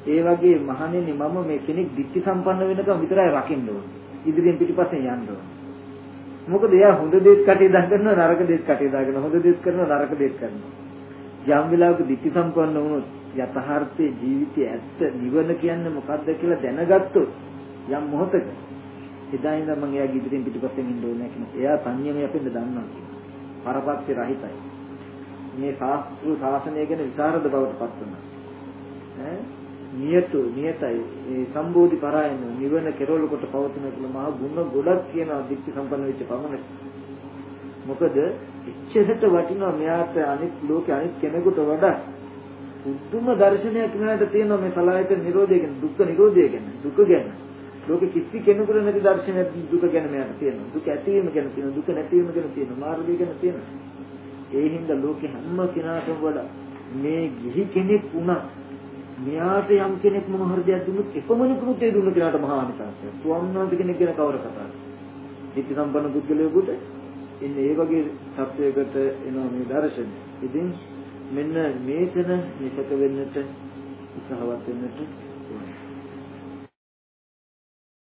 ඒ වගේ මහණෙනි මම මේ කෙනෙක් ධිට්ඨි සම්පන්න වෙනකම් විතරයි රකින්න ඕනේ. ඉදිරියෙන් පිටිපස්සෙන් යන්න ඕනේ. මොකද එයා හොඳ දේත් කටේ දාගන්නවා නරක දේත් කටේ දාගන්නවා හොඳ දේත් කරනවා නරක දේත් කරනවා. යම් වෙලාවක ධිට්ඨි සම්පන්න වුණොත් යථාර්ථයේ ජීවිතයේ ඇත්ත නිවන කියන්නේ මොකක්ද කියලා දැනගත්තොත් යම් මොහොතක එදා ඉඳන් මම එයාගේ ඉදිරියෙන් පිටිපස්සෙන් ඉන්න ඕනේ කියන එයා සංයමය අපෙන්ද දන්නවා කියනවා. පරපත්‍ය රහිතයි. මේ ශාස්ත්‍රීය ශාසනය ගැන විසරද බවට පත් වෙනවා. නියතු නියතයි ඒ සම්බෝධි පරායන නිවන කෙරවල කොට පවතින කියලා මහා ගුණ ගොඩක් කියන අධික්ෂ සම්පන්න වෙච්ච පමණ මොකද ඉච්ඡෙකට වටිනවා මෙයාට අනිත් ලෝකේ අනිත් කෙනෙකුට වඩා උතුම් දර්ශනයක් මෙයාට තියෙනවා මේ සලායත නිරෝධය ගැන දුක්ඛ නිරෝධය ගැන දුක ගැන ලෝකෙ කිසි කෙනෙකුට නැති දර්ශනයක් දුක ගැන මෙයාට තියෙනවා දුක ඇතිවීම ගැන තියෙනවා දුක නැතිවීම ගැන තියෙනවා මාර්ගය ගැන තියෙනවා ඒ හින්දා ලෝකෙ හැම කෙනාටම වඩා මේ ගිහි කෙනෙක් වුණා මෙයාට යම් කෙනෙක් මොන හරි දෙයක් දුන්නොත් එපමණකුත් ඒ දුන්න කෙනාට මහා අනිසංසය. ස්වාමීන් වහන්සේ කෙනෙක් ගැන කවර කතාවද? ධිට්ඨි සම්පන්න පුද්ගලයෙකුට ඉන්නේ ඒ වගේ සත්‍යයකට එනවා මේ දර්ශනය. ඉතින් මෙන්න මේතන නිසක වෙන්නට උත්සාහවත් වෙන්නට